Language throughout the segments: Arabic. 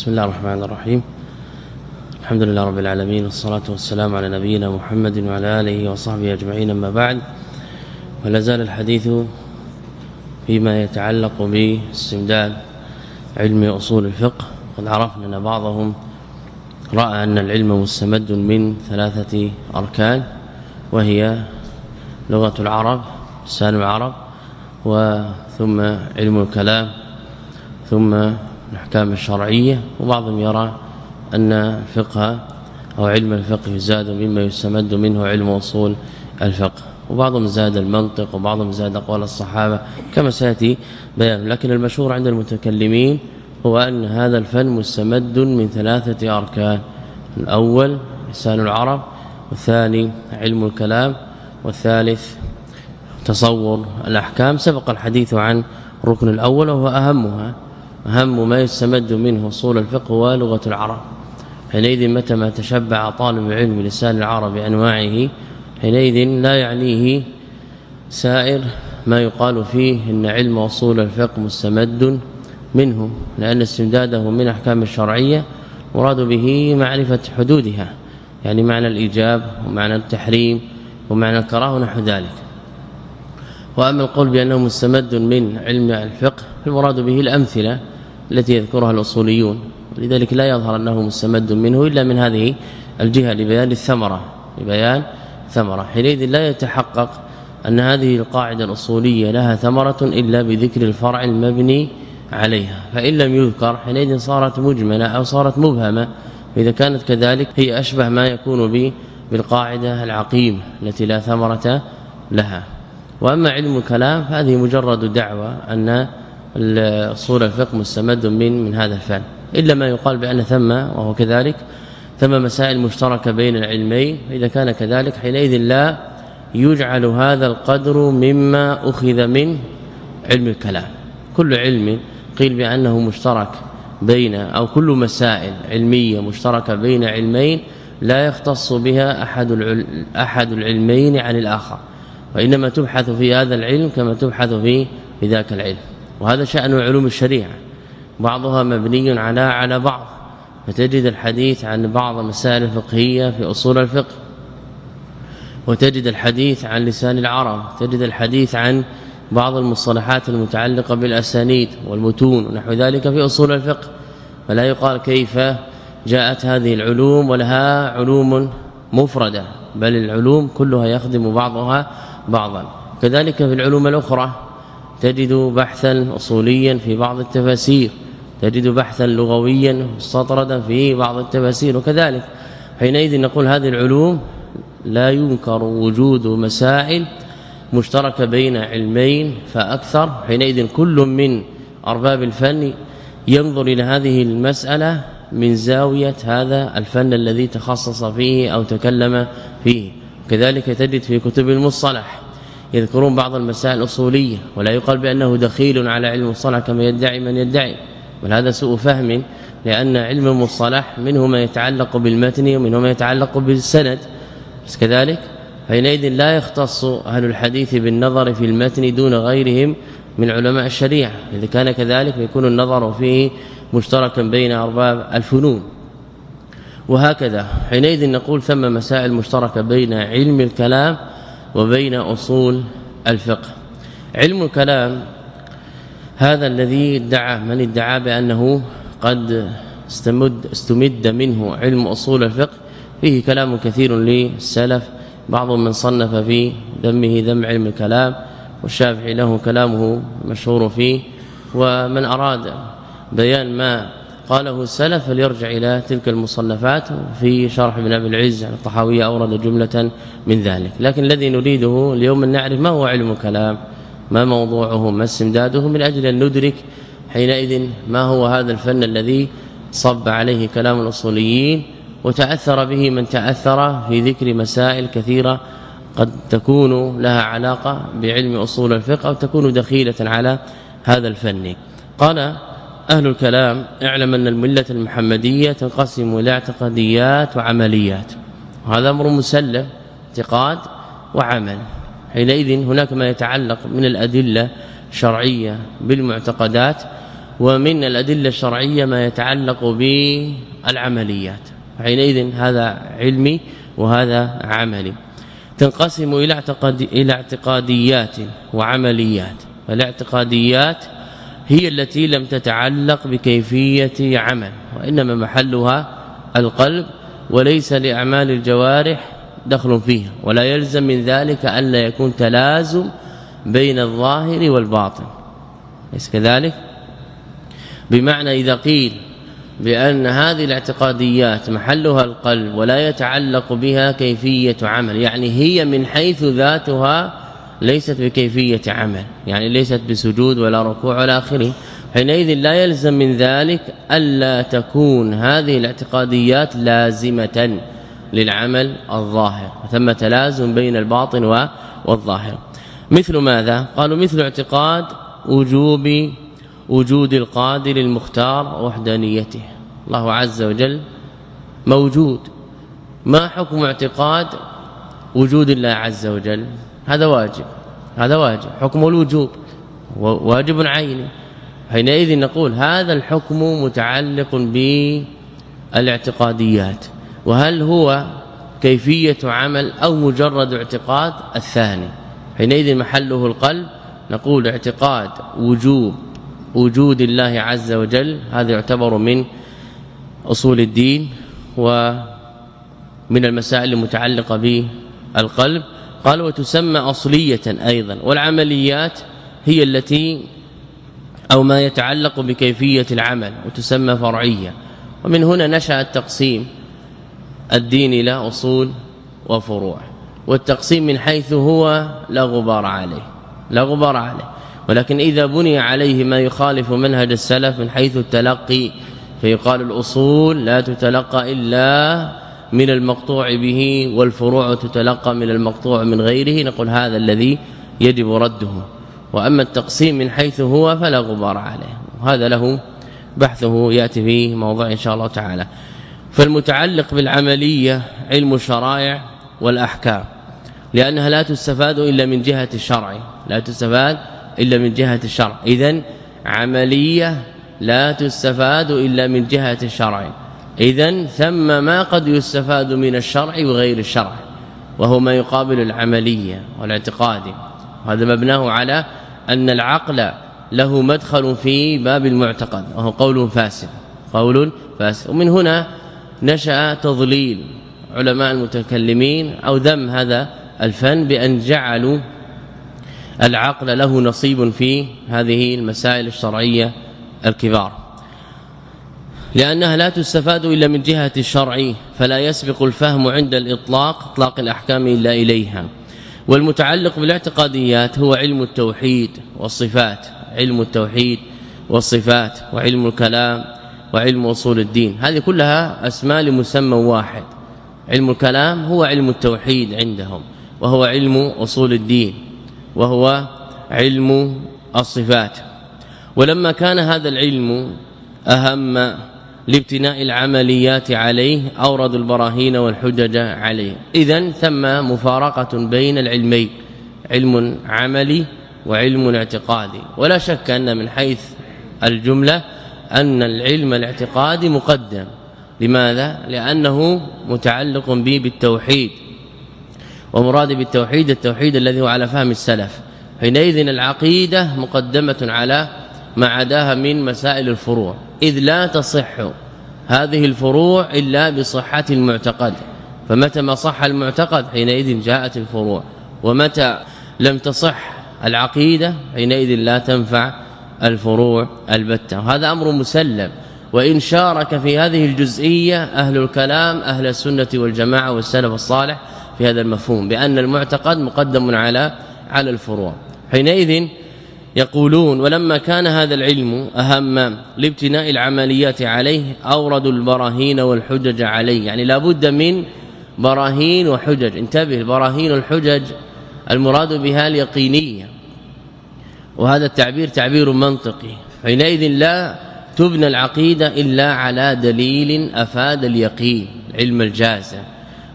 بسم الله الرحمن الرحيم. الحمد لله رب العالمين والصلاة والسلام على نبينا محمد وعلى آله وصحبه أجمعين أما بعد. ولا زال الحديث فيما يتعلق باستمداد علم أصول الفقه. قد عرفنا أن بعضهم رأى أن العلم مستمد من ثلاثة أركان وهي لغة العرب لسان العرب وثم علم الكلام ثم الأحكام الشرعية وبعضهم يرى أن الفقه أو علم الفقه زاد مما يستمد منه علم أصول الفقه. وبعضهم زاد المنطق وبعضهم زاد أقوال الصحابة كما سيأتي بيان. لكن المشهور عند المتكلمين هو أن هذا الفن مستمد من ثلاثة أركان. الأول لسان العرب والثاني علم الكلام والثالث تصور الأحكام. سبق الحديث عن الركن الأول وهو أهمها. أهم ما يستمد منه أصول الفقه ولغة العرب. حينئذ متى ما تشبع طالب علم لسان العرب بأنواعه حينئذ لا يعنيه سائر ما يقال فيه إن علم أصول الفقه مستمد منه لأن استمداده من أحكام الشرعية مراد به معرفة حدودها يعني معنى الإيجاب ومعنى التحريم ومعنى الكراهة ونحو ذلك. وأما القول بأنه مستمد من علم الفقه فالمراد به الأمثلة التي يذكرها الأصوليون. ولذلك لا يظهر انه مستمد منه إلا من هذه الجهة لبيان الثمرة لبيان ثمرة. حينئذ لا يتحقق أن هذه القاعدة الأصولية لها ثمرة إلا بذكر الفرع المبني عليها. فإن لم يذكر حينئذ صارت مجملة أو صارت مبهمة. فإذا كانت كذلك هي أشبه ما يكون به بالقاعدة العقيمة التي لا ثمرة لها. وأما علم الكلام فهذه مجرد دعوة أن اصول الفقه مستمد من من هذا الفن إلا ما يقال بأن ثم وهو كذلك ثم مسائل مشتركة بين العلمين إذا كان كذلك حينئذ لا يجعل هذا القدر مما أخذ من علم الكلام. كل علم قيل بأنه مشترك بين أو كل مسائل علمية مشتركة بين علمين لا يختص بها أحد أحد العلمين عن الآخر. وإنما تبحث في هذا العلم كما تبحث في ذاك العلم. وهذا شأن علوم الشريعة. بعضها مبني على على بعض. فتجد الحديث عن بعض مسائل الفقهية في أصول الفقه. وتجد الحديث عن لسان العرب. تجد الحديث عن بعض المصطلحات المتعلقة بالأسانيد والمتون ونحو ذلك في أصول الفقه. فلا يقال كيف جاءت هذه العلوم ولها علوم مفردة. بل العلوم كلها يخدم بعضها بعضا. كذلك في العلوم الأخرى. تجد بحثا اصوليا في بعض التفاسير تجد بحثا لغويا مستطردا في بعض التفاسير وكذلك حينئذ نقول هذه العلوم لا ينكر وجود مسائل مشتركة بين علمين فأكثر حينئذ كل من أرباب الفن ينظر إلى هذه المسألة من زاوية هذا الفن الذي تخصص فيه أو تكلم فيه. كذلك تجد في كتب المصطلح يذكرون بعض المسائل الأصولية ولا يقال بأنه دخيل على علم المصطلح كما يدعي من يدعي بل هذا سوء فهم لأن علم المصطلح منه ما يتعلق بالمتن ومنه ما يتعلق بالسند. بس كذلك حينئذ لا يختص أهل الحديث بالنظر في المتن دون غيرهم من علماء الشريعة إذا كان كذلك يكون النظر فيه مشتركا بين أرباب الفنون. وهكذا حينئذ نقول ثم مسائل مشتركة بين علم الكلام وبين أصول الفقه. علم الكلام هذا الذي ادعى من ادعى بأنه قد استمد استمد منه علم أصول الفقه. فيه كلام كثير للسلف. بعض من صنف في ذمه ذم علم الكلام والشافعي له كلامه مشهور فيه. ومن أراد بيان ما قاله السلف فليرجع إلى تلك المصنفات في شرح ابن أبي العز على الطحاويه أورد جملة من ذلك. لكن الذي نريده اليوم أن نعرف ما هو علم الكلام ما موضوعه ما استمداده من أجل أن ندرك حينئذ ما هو هذا الفن الذي صب عليه كلام الأصوليين وتأثر به من تأثر في ذكر مسائل كثيرة قد تكون لها علاقة بعلم أصول الفقه أو تكون دخيلة على هذا الفن. قال أهل الكلام اعلم أن الملة المحمدية تنقسم إلى اعتقاديات وعمليات. وهذا أمر مسلم اعتقاد وعمل. حينئذ هناك ما يتعلق من الأدلة الشرعية بالمعتقدات ومن الأدلة الشرعية ما يتعلق بالعمليات. حينئذ هذا علمي وهذا عملي. تنقسم إلى اعتقاد إلى اعتقاديات وعمليات. فالاعتقاديات هي التي لم تتعلق بكيفية عمل وإنما محلها القلب وليس لأعمال الجوارح دخل فيها ولا يلزم من ذلك أن لا يكون تلازم بين الظاهر والباطن. ليس كذلك؟ بمعنى إذا قيل بأن هذه الاعتقاديات محلها القلب ولا يتعلق بها كيفية عمل يعني هي من حيث ذاتها ليست بكيفية عمل يعني ليست بسجود ولا ركوع ولا آخره. حينئذ لا يلزم من ذلك ألا تكون هذه الاعتقاديات لازمة للعمل الظاهر ثم تلازم بين الباطن والظاهر. مثل ماذا؟ قالوا مثل اعتقاد وجوب وجود القادر المختار وحدانيته. الله عز وجل موجود. ما حكم اعتقاد وجود الله عز وجل؟ هذا واجب هذا واجب حكم الوجوب واجب عيني. حينئذ نقول هذا الحكم متعلق بالاعتقاديات وهل هو كيفية عمل أو مجرد اعتقاد؟ الثاني حينئذ محله القلب نقول اعتقاد وجوب وجود الله عز وجل هذا يعتبر من أصول الدين ومن المسائل المتعلقة بالقلب. قال وتسمى أصلية أيضا والعمليات هي التي أو ما يتعلق بكيفية العمل وتسمى فرعية. ومن هنا نشأ التقسيم الدين إلى أصول وفروع. والتقسيم من حيث هو لا غبار عليه لا غبار عليه. ولكن إذا بني عليه ما يخالف منهج السلف من حيث التلقي فيقال الأصول لا تتلقى إلا من المقطوع به والفروع تتلقى من المقطوع من غيره نقول هذا الذي يجب رده. وأما التقسيم من حيث هو فلا غبار عليه. وهذا له بحثه يأتي في موضوع إن شاء الله تعالى. فالمتعلق بالعملية علم الشرائع والأحكام لأنها لا تستفاد إلا من جهة الشرع. لا تستفاد إلا من جهة الشرع. اذا عملية لا تستفاد إلا من جهة الشرع. اذا ثم ما قد يستفاد من الشرع وغير الشرع وهو ما يقابل العملية والاعتقاد. هذا مبناه على أن العقل له مدخل في باب المعتقد وهو قول فاسد قول فاسد. ومن هنا نشأ تضليل علماء المتكلمين أو ذم هذا الفن بأن جعلوا العقل له نصيب في هذه المسائل الشرعية الكبار. لأنها لا تستفاد إلا من جهة الشرع فلا يسبق الفهم عند الإطلاق إطلاق الأحكام إلا إليها. والمتعلق بالاعتقاديات هو علم التوحيد والصفات علم التوحيد والصفات وعلم الكلام وعلم أصول الدين. هذه كلها أسماء لمسمى واحد. علم الكلام هو علم التوحيد عندهم وهو علم أصول الدين وهو علم الصفات. ولما كان هذا العلم أهم لابتناء العمليات عليه أورد البراهين والحجج عليه. اذا ثم مفارقة بين العلمين علم عملي وعلم اعتقادي. ولا شك أن من حيث الجملة أن العلم الاعتقادي مقدم. لماذا؟ لأنه متعلق به بالتوحيد. ومراد بالتوحيد التوحيد الذي هو على فهم السلف. حينئذ العقيدة مقدمة على ما عداها من مسائل الفروع. إذ لا تصح هذه الفروع إلا بصحة المعتقد. فمتى ما صح المعتقد؟ حينئذ جاءت الفروع. ومتى لم تصح العقيدة؟ حينئذ لا تنفع الفروع البتة. وهذا أمر مسلم. وإن شارك في هذه الجزئية أهل الكلام أهل السنة والجماعة والسلف الصالح في هذا المفهوم بأن المعتقد مقدم على على الفروع. حينئذ يقولون ولما كان هذا العلم أهم لابتناء العمليات عليه أوردوا البراهين والحجج عليه. يعني لابد من براهين وحجج. انتبه البراهين والحجج المراد بها اليقينية. وهذا التعبير تعبير منطقي. حينئذ لا تبنى العقيدة إلا على دليل أفاد اليقين علم الجازم.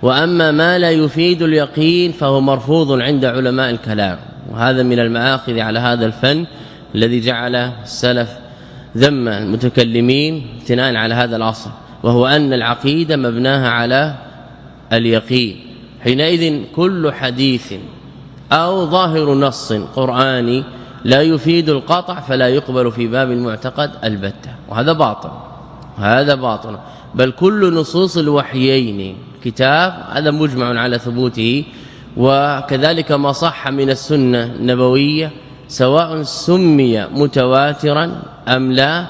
وأما ما لا يفيد اليقين فهو مرفوض عند علماء الكلام. وهذا من المآخذ على هذا الفن الذي جعل السلف ذم المتكلمين ابتناء على هذا الاصل وهو أن العقيدة مبناها على اليقين. حينئذ كل حديث أو ظاهر نص قرآني لا يفيد القطع فلا يقبل في باب المعتقد البتة وهذا باطل هذا باطل. بل كل نصوص الوحيين كتاب هذا مجمع على ثبوته وكذلك ما صح من السنة النبوية سواء سمي متواترا أم لا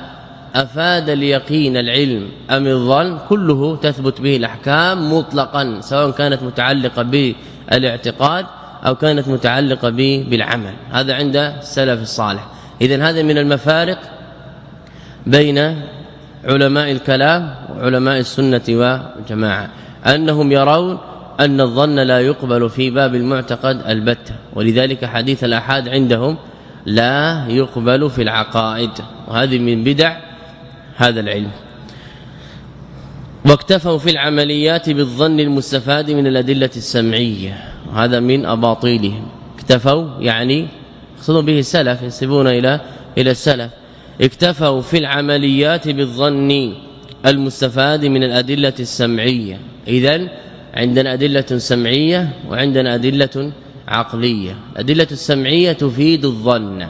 أفاد اليقين العلم أم الظن كله تثبت به الأحكام مطلقا سواء كانت متعلقة بالاعتقاد أو كانت متعلقة به بالعمل. هذا عند السلف الصالح. اذا هذا من المفارق بين علماء الكلام وعلماء السنة والجماعة. أنهم يرون أن الظن لا يقبل في باب المعتقد البتة ولذلك حديث الأحاد عندهم لا يقبل في العقائد وهذه من بدع هذا العلم. واكتفوا في العمليات بالظن المستفاد من الأدلة السمعية وهذا من أباطيلهم. اكتفوا يعني يقصدون به السلف ينسبون إلى إلى السلف. اكتفوا في العمليات بالظن المستفاد من الأدلة السمعية. اذا عندنا أدلة سمعية وعندنا أدلة عقلية. الأدلة السمعية تفيد الظن.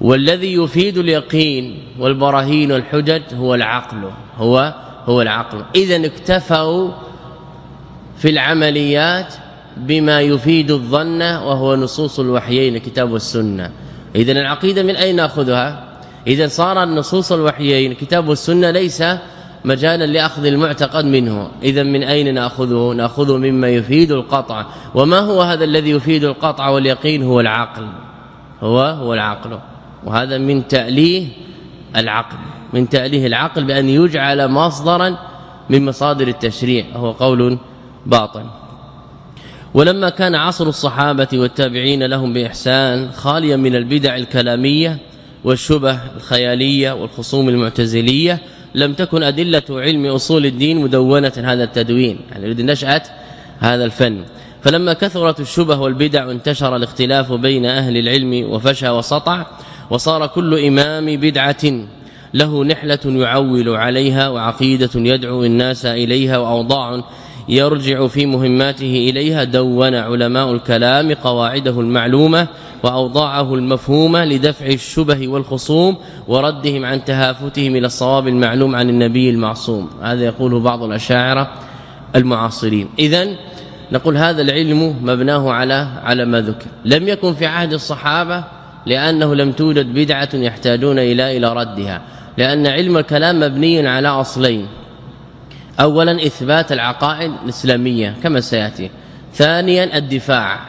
والذي يفيد اليقين والبراهين والحجج هو العقل. هو هو العقل. اذا اكتفوا في العمليات بما يفيد الظن وهو نصوص الوحيين الكتاب والسنة. اذا العقيدة من أين نأخذها؟ اذا صار النصوص الوحيين الكتاب والسنة ليس مجالا لأخذ المعتقد منه. اذا من أين نأخذه؟ ناخذه مما يفيد القطع. وما هو هذا الذي يفيد القطع واليقين؟ هو العقل. هو هو العقل. وهذا من تأليه العقل. من تأليه العقل بأن يجعل مصدرا من مصادر التشريع. وهو قول باطل. ولما كان عصر الصحابة والتابعين لهم بإحسان خاليا من البدع الكلامية والشبه الخيالية والخصوم المعتزلية لم تكن أدلة علم أصول الدين مدونة هذا التدوين. يعني يريد نشأة هذا الفن. فلما كثرت الشبه والبدع وانتشر الاختلاف بين أهل العلم وفشى وسطع وصار كل إمام بدعة له نحلة يعول عليها وعقيدة يدعو الناس إليها وأوضاع يرجع في مهماته إليها دون علماء الكلام قواعده المعلومة وأوضاعه المفهومة لدفع الشبه والخصوم وردهم عن تهافتهم إلى الصواب المعلوم عن النبي المعصوم. هذا يقوله بعض الأشاعرة المعاصرين. إذا نقول هذا العلم مبناه على على ما ذكر. لم يكن في عهد الصحابة لأنه لم توجد بدعة يحتاجون إلى إلى ردها لأن علم الكلام مبني على أصلين. اولا إثبات العقائد الإسلامية كما سيأتي. ثانيا الدفاع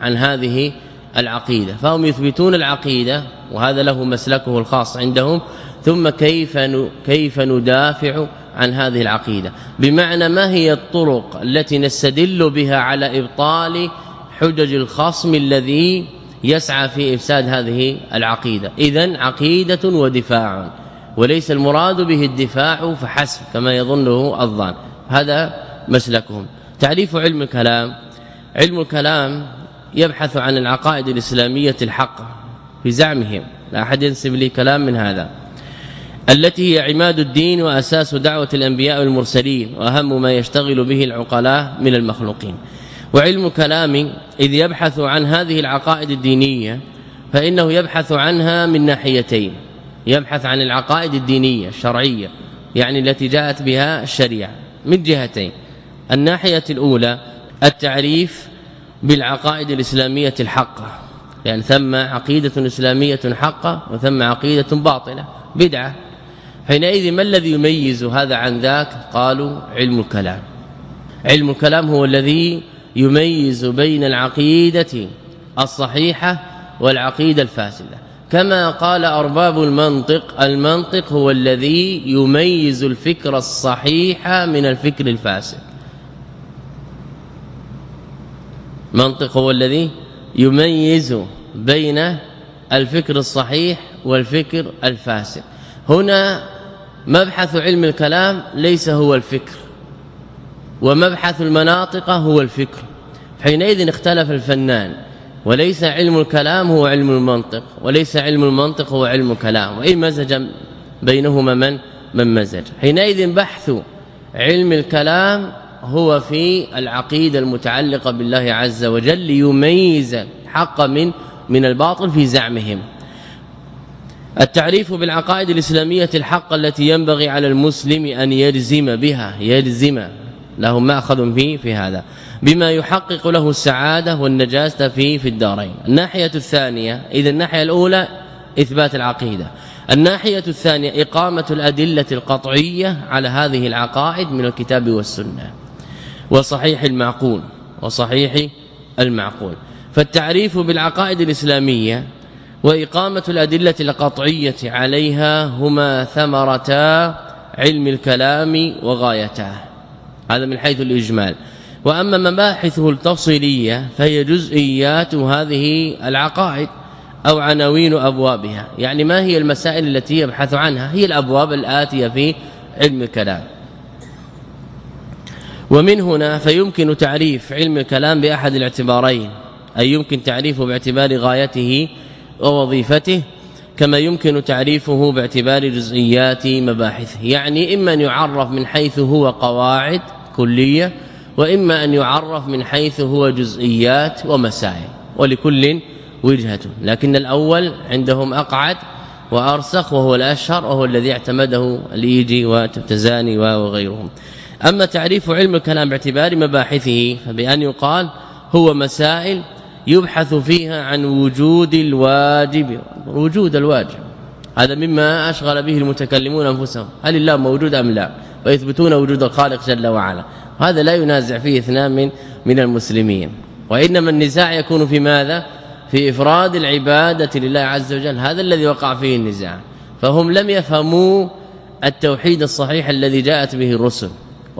عن هذه العقيدة فهم يثبتون العقيدة وهذا له مسلكه الخاص عندهم ثم كيف كيف ندافع عن هذه العقيدة؟ بمعنى ما هي الطرق التي نستدل بها على إبطال حجج الخصم الذي يسعى في إفساد هذه العقيدة؟ اذا عقيدة ودفاع وليس المراد به الدفاع فحسب كما يظنه الظان هذا مسلكهم. تعريف علم الكلام علم الكلام يبحث عن العقائد الإسلامية الحقة في زعمهم. لا أحد ينسب لي كلام من هذا. التي هي عماد الدين وأساس دعوة الأنبياء والمرسلين وأهم ما يشتغل به العقلاء من المخلوقين. وعلم كلام إذ يبحث عن هذه العقائد الدينية فإنه يبحث عنها من ناحيتين. يبحث عن العقائد الدينية الشرعية يعني التي جاءت بها الشريعة من جهتين. الناحية الأولى التعريف بالعقائد الإسلامية الحقة. يعني ثم عقيدة إسلامية حقة وثم عقيدة باطلة بدعة. حينئذ ما الذي يميز هذا عن ذاك؟ قالوا علم الكلام. علم الكلام هو الذي يميز بين العقيدة الصحيحة والعقيدة الفاسدة. كما قال أرباب المنطق المنطق هو الذي يميز الفكر الصحيح من الفكر الفاسد. منطق هو الذي يميز بين الفكر الصحيح والفكر الفاسد. هنا مبحث علم الكلام ليس هو الفكر ومبحث المناطق هو الفكر. حينئذ اختلف الفنان وليس علم الكلام هو علم المنطق وليس علم المنطق هو علم الكلام. وإن مزج بينهما من؟ من مزج. حينئذ بحث علم الكلام هو في العقيدة المتعلقة بالله عز وجل ليميز الحق من من الباطل في زعمهم. التعريف بالعقائد الإسلامية الحق التي ينبغي على المسلم أن يلزم بها يلزم له ماخذ فيه في هذا. بما يحقق له السعادة والنجاة في في الدارين. الناحية الثانية إذا الناحية الأولى إثبات العقيدة. الناحية الثانية إقامة الأدلة القطعية على هذه العقائد من الكتاب والسنة. وصحيح المعقول وصحيح المعقول. فالتعريف بالعقائد الإسلامية وإقامة الأدلة القطعية عليها هما ثمرتا علم الكلام وغايته. هذا من حيث الإجمال. وأما مباحثه التفصيلية فهي جزئيات هذه العقائد أو عناوين أبوابها. يعني ما هي المسائل التي يبحث عنها؟ هي الأبواب الآتية في علم الكلام. ومن هنا فيمكن تعريف علم الكلام بأحد الاعتبارين أي يمكن تعريفه باعتبار غايته ووظيفته كما يمكن تعريفه باعتبار جزئيات مباحثه. يعني إما أن يعرف من حيث هو قواعد كلية وإما أن يعرف من حيث هو جزئيات ومسائل ولكل وجهة. لكن الأول عندهم أقعد وأرسخ وهو الأشهر وهو الذي اعتمده الإيجي والتزاني وغيرهم. أما تعريف علم الكلام باعتبار مباحثه فبأن يقال هو مسائل يبحث فيها عن وجود الواجب وجود الواجب. هذا مما أشغل به المتكلمون أنفسهم. هل الله موجود أم لا؟ ويثبتون وجود الخالق جل وعلا. هذا لا ينازع فيه اثنان من من المسلمين. وإنما النزاع يكون في ماذا؟ في إفراد العبادة لله عز وجل. هذا الذي وقع فيه النزاع. فهم لم يفهموا التوحيد الصحيح الذي جاءت به الرسل.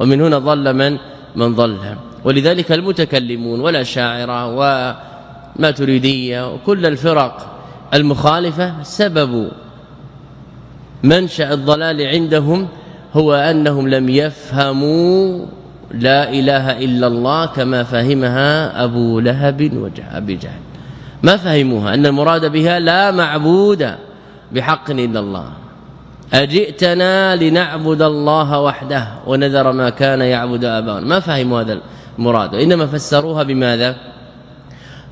ومن هنا ضل من من ضل. ولذلك المتكلمون والاشاعره وما تريديه وكل الفرق المخالفة سبب منشأ الضلال عندهم هو أنهم لم يفهموا لا إله إلا الله كما فهمها أبو لهب وأبي جهل. ما فهموها؟ أن المراد بها لا معبود بحق إلا الله. أجئتنا لنعبد الله وحده ونذر ما كان يعبد آباؤنا. ما فهموا هذا المراد؟ وإنما فسروها بماذا؟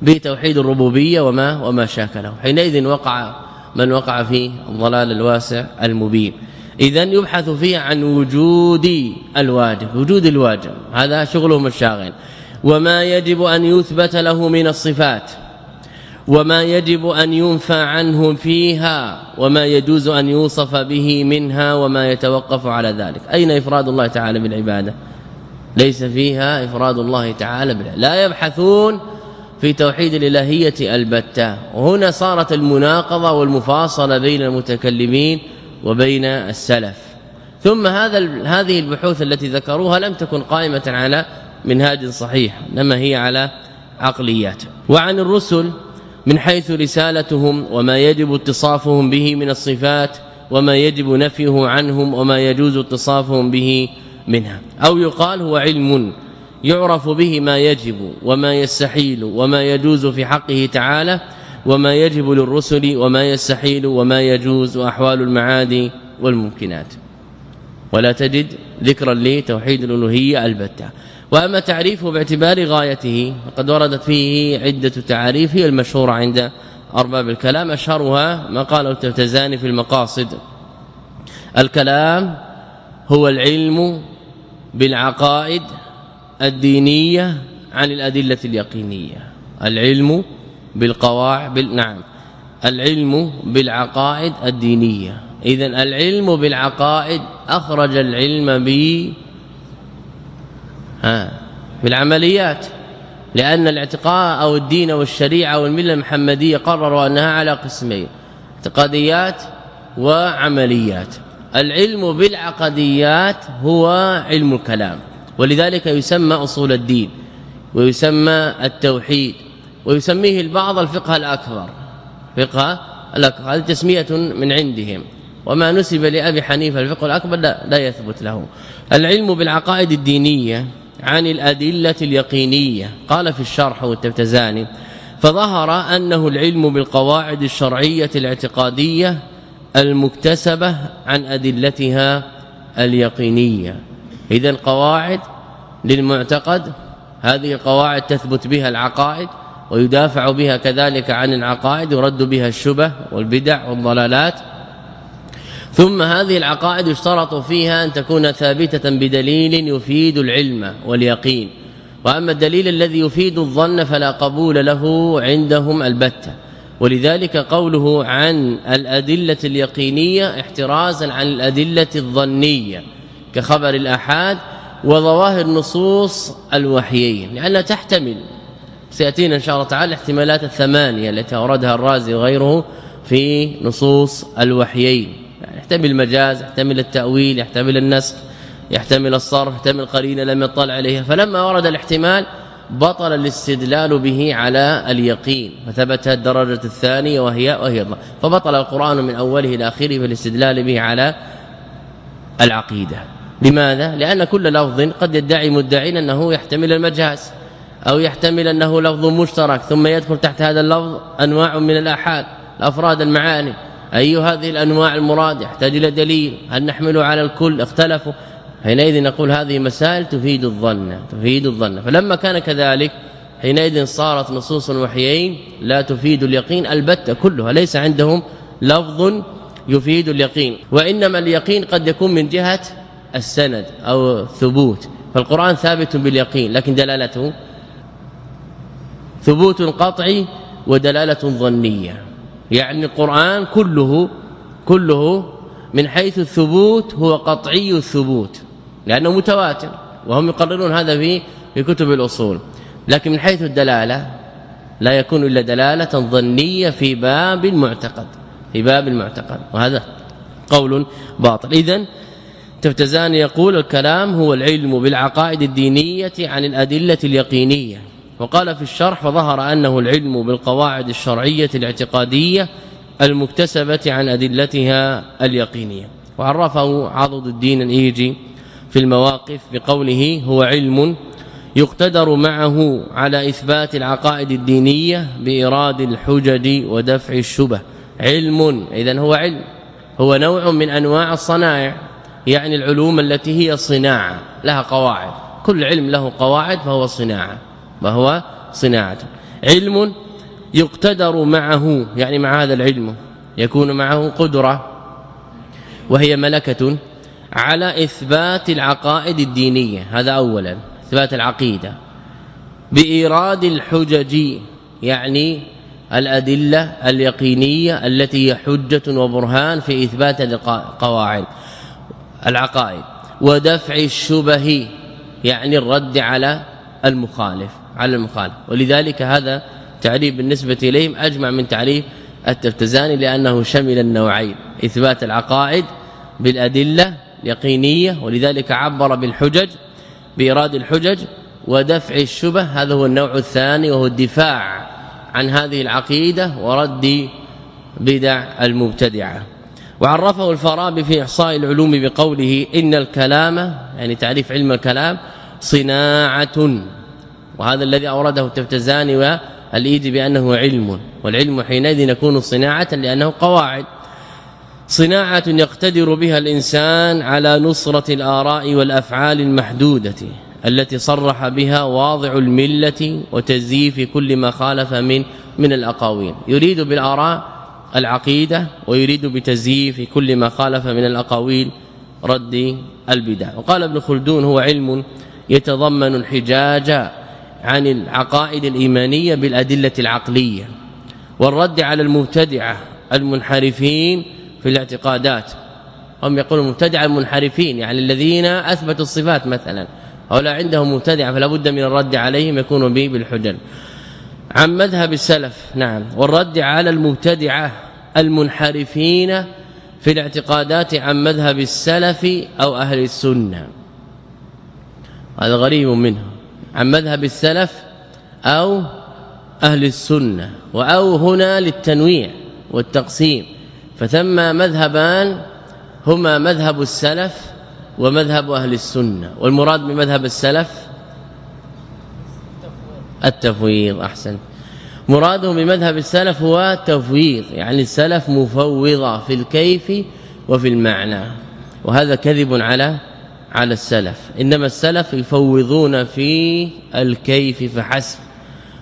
بتوحيد الربوبية وما وما شاكله حينئذ وقع من وقع في الضلال الواسع المبين. اذا يبحث فيه عن وجود الواجب وجود الواجب. هذا شغلهم الشاغل. وما يجب أن يثبت له من الصفات. وما يجب أن ينفى عنه فيها وما يجوز أن يوصف به منها وما يتوقف على ذلك. أين إفراد الله تعالى بالعبادة؟ ليس فيها إفراد الله تعالى بالعبادة لا يبحثون في توحيد الإلهية البتة. وهنا صارت المناقضة والمفاصلة بين المتكلمين وبين السلف. ثم هذا هذه البحوث التي ذكروها لم تكن قائمة على منهاج صحيح إنما هي على عقليات. وعن الرسل من حيث رسالتهم وما يجب اتصافهم به من الصفات وما يجب نفيه عنهم وما يجوز اتصافهم به منها. أو يقال هو علم يعرف به ما يجب وما يستحيل وما يجوز في حقه تعالى وما يجب للرسل وما يستحيل وما يجوز واحوال المعاد والممكنات. ولا تجد ذكرا لتوحيد الألوهية البتة. وأما تعريفه باعتبار غايته فقد وردت فيه عدة تعاريف هي المشهورة عند أرباب الكلام. أشهرها ما قاله التفتزاني في المقاصد. الكلام هو العلم بالعقائد الدينية عن الأدلة اليقينية. العلم بالقواعد بال... نعم. العلم بالعقائد الدينية. اذا العلم بالعقائد أخرج العلم ب ها بالعمليات لأن الاعتقاد أو الدين والشريعه والمله المحمدية قرروا أنها على قسمين اعتقاديات وعمليات. العلم بالعقديات هو علم الكلام ولذلك يسمى أصول الدين ويسمى التوحيد ويسميه البعض الفقه الأكبر. فقه الأكبر هذه تسمية من عندهم. وما نسب لأبي حنيفة الفقه الأكبر لا, لا يثبت له العلم بالعقائد الدينية عن الأدلة اليقينية. قال في الشرح والتفتزاني فظهر أنه العلم بالقواعد الشرعية الاعتقادية المكتسبة عن أدلتها اليقينية. اذا قواعد للمعتقد هذه القواعد تثبت بها العقائد ويدافع بها كذلك عن العقائد يرد بها الشبه والبدع والضلالات ثم هذه العقائد يشترط فيها أن تكون ثابتة بدليل يفيد العلم واليقين. وأما الدليل الذي يفيد الظن فلا قبول له عندهم البتة. ولذلك قوله عن الأدلة اليقينية احترازا عن الأدلة الظنية كخبر الآحاد وظواهر نصوص الوحيين. لأنها تحتمل. سيأتينا إن شاء الله تعالى الاحتمالات الثمانية التي أوردها الرازي وغيره في نصوص الوحيين. يحتمل المجاز يحتمل التأويل يحتمل النسخ يحتمل الصرف يحتمل قرينه لم يطلع عليها فلما ورد الاحتمال بطل الاستدلال به على اليقين فثبت الدرجة الثانية وهي وهي الله. فبطل القرآن من أوله إلى آخره بالاستدلال به على العقيدة. لماذا؟ لأن كل لفظ قد يدعي مدعين أنه يحتمل المجاز أو يحتمل أنه لفظ مشترك ثم يدخل تحت هذا اللفظ أنواع من الآحاد الافراد المعاني. اي هذه الأنواع المراد يحتاج إلى دليل؟ هل نحمله على الكل؟ اختلفوا حينئذ نقول هذه مسائل تفيد الظن تفيد الظن. فلما كان كذلك حينئذ صارت نصوص الوحيين لا تفيد اليقين البتة كلها. ليس عندهم لفظ يفيد اليقين. وإنما اليقين قد يكون من جهة السند أو الثبوت فالقرآن ثابت باليقين لكن دلالته ثبوت قطعي ودلالة ظنية. يعني القرآن كله كله من حيث الثبوت هو قطعي الثبوت لأنه متواتر وهم يقررون هذا في في كتب الأصول. لكن من حيث الدلالة لا يكون إلا دلالة ظنية في باب المعتقد في باب المعتقد وهذا قول باطل. اذا تفتزان يقول الكلام هو العلم بالعقائد الدينية عن الأدلة اليقينية. وقال في الشرح فظهر أنه العلم بالقواعد الشرعية الاعتقادية المكتسبة عن أدلتها اليقينية. وعرفه عضد الدين الإيجي في المواقف بقوله هو علم يقتدر معه على إثبات العقائد الدينية بإراد الحجج ودفع الشبه. علم اذا هو علم. هو نوع من أنواع الصنائع يعني العلوم التي هي صناعة لها قواعد. كل علم له قواعد فهو صناعة. وهو صناعه علم يقتدر معه يعني مع هذا العلم يكون معه قدرة وهي ملكة على إثبات العقائد الدينية. هذا اولا إثبات العقيدة. بإيراد الحجج يعني الأدلة اليقينية التي هي حجة وبرهان في إثبات القواعد العقائد ودفع الشبه يعني الرد على المخالف. على المخالف. ولذلك هذا تعريف بالنسبة إليهم أجمع من تعريف التفتزاني لأنه شمل النوعين إثبات العقائد بالأدلة يقينية ولذلك عبر بالحجج بإراد الحجج ودفع الشبه. هذا هو النوع الثاني وهو الدفاع عن هذه العقيدة ورد بدع المبتدعة. وعرفه الفارابي في إحصاء العلوم بقوله إن الكلام يعني تعريف علم الكلام صناعة. وهذا الذي أورده التفتزاني والإيدي بأنه علم والعلم حينئذ يكون صناعة لأنه قواعد. صناعة يقتدر بها الإنسان على نصرة الآراء والأفعال المحدودة التي صرح بها واضع الملة وتزييف كل ما خالف من من الأقاويل. يريد بالآراء العقيدة ويريد بتزييف كل ما خالف من الأقاويل رد البدع. وقال ابن خلدون هو علم يتضمن الحجاج عن العقائد الإيمانية بالأدلة العقلية والرد على المبتدعة المنحرفين في الاعتقادات. هم يقولون مبتدعة المنحرفين يعني الذين أثبتوا الصفات مثلا. هؤلاء عندهم مبتدعة فلا بد من الرد عليهم يكون به بالحجج عن مذهب السلف نعم. والرد على المبتدعة المنحرفين في الاعتقادات عن مذهب السلف أو أهل السنة. هذا غريب منه عن مذهب السلف أو أهل السنة وأو هنا للتنويع والتقسيم. فثم مذهبان هما مذهب السلف ومذهب أهل السنة. والمراد بمذهب السلف؟ التفويض أحسن. مرادهم بمذهب السلف هو التفويض يعني السلف مفوضة في الكيف وفي المعنى. وهذا كذب على على السلف. إنما السلف يفوضون في الكيف فحسب.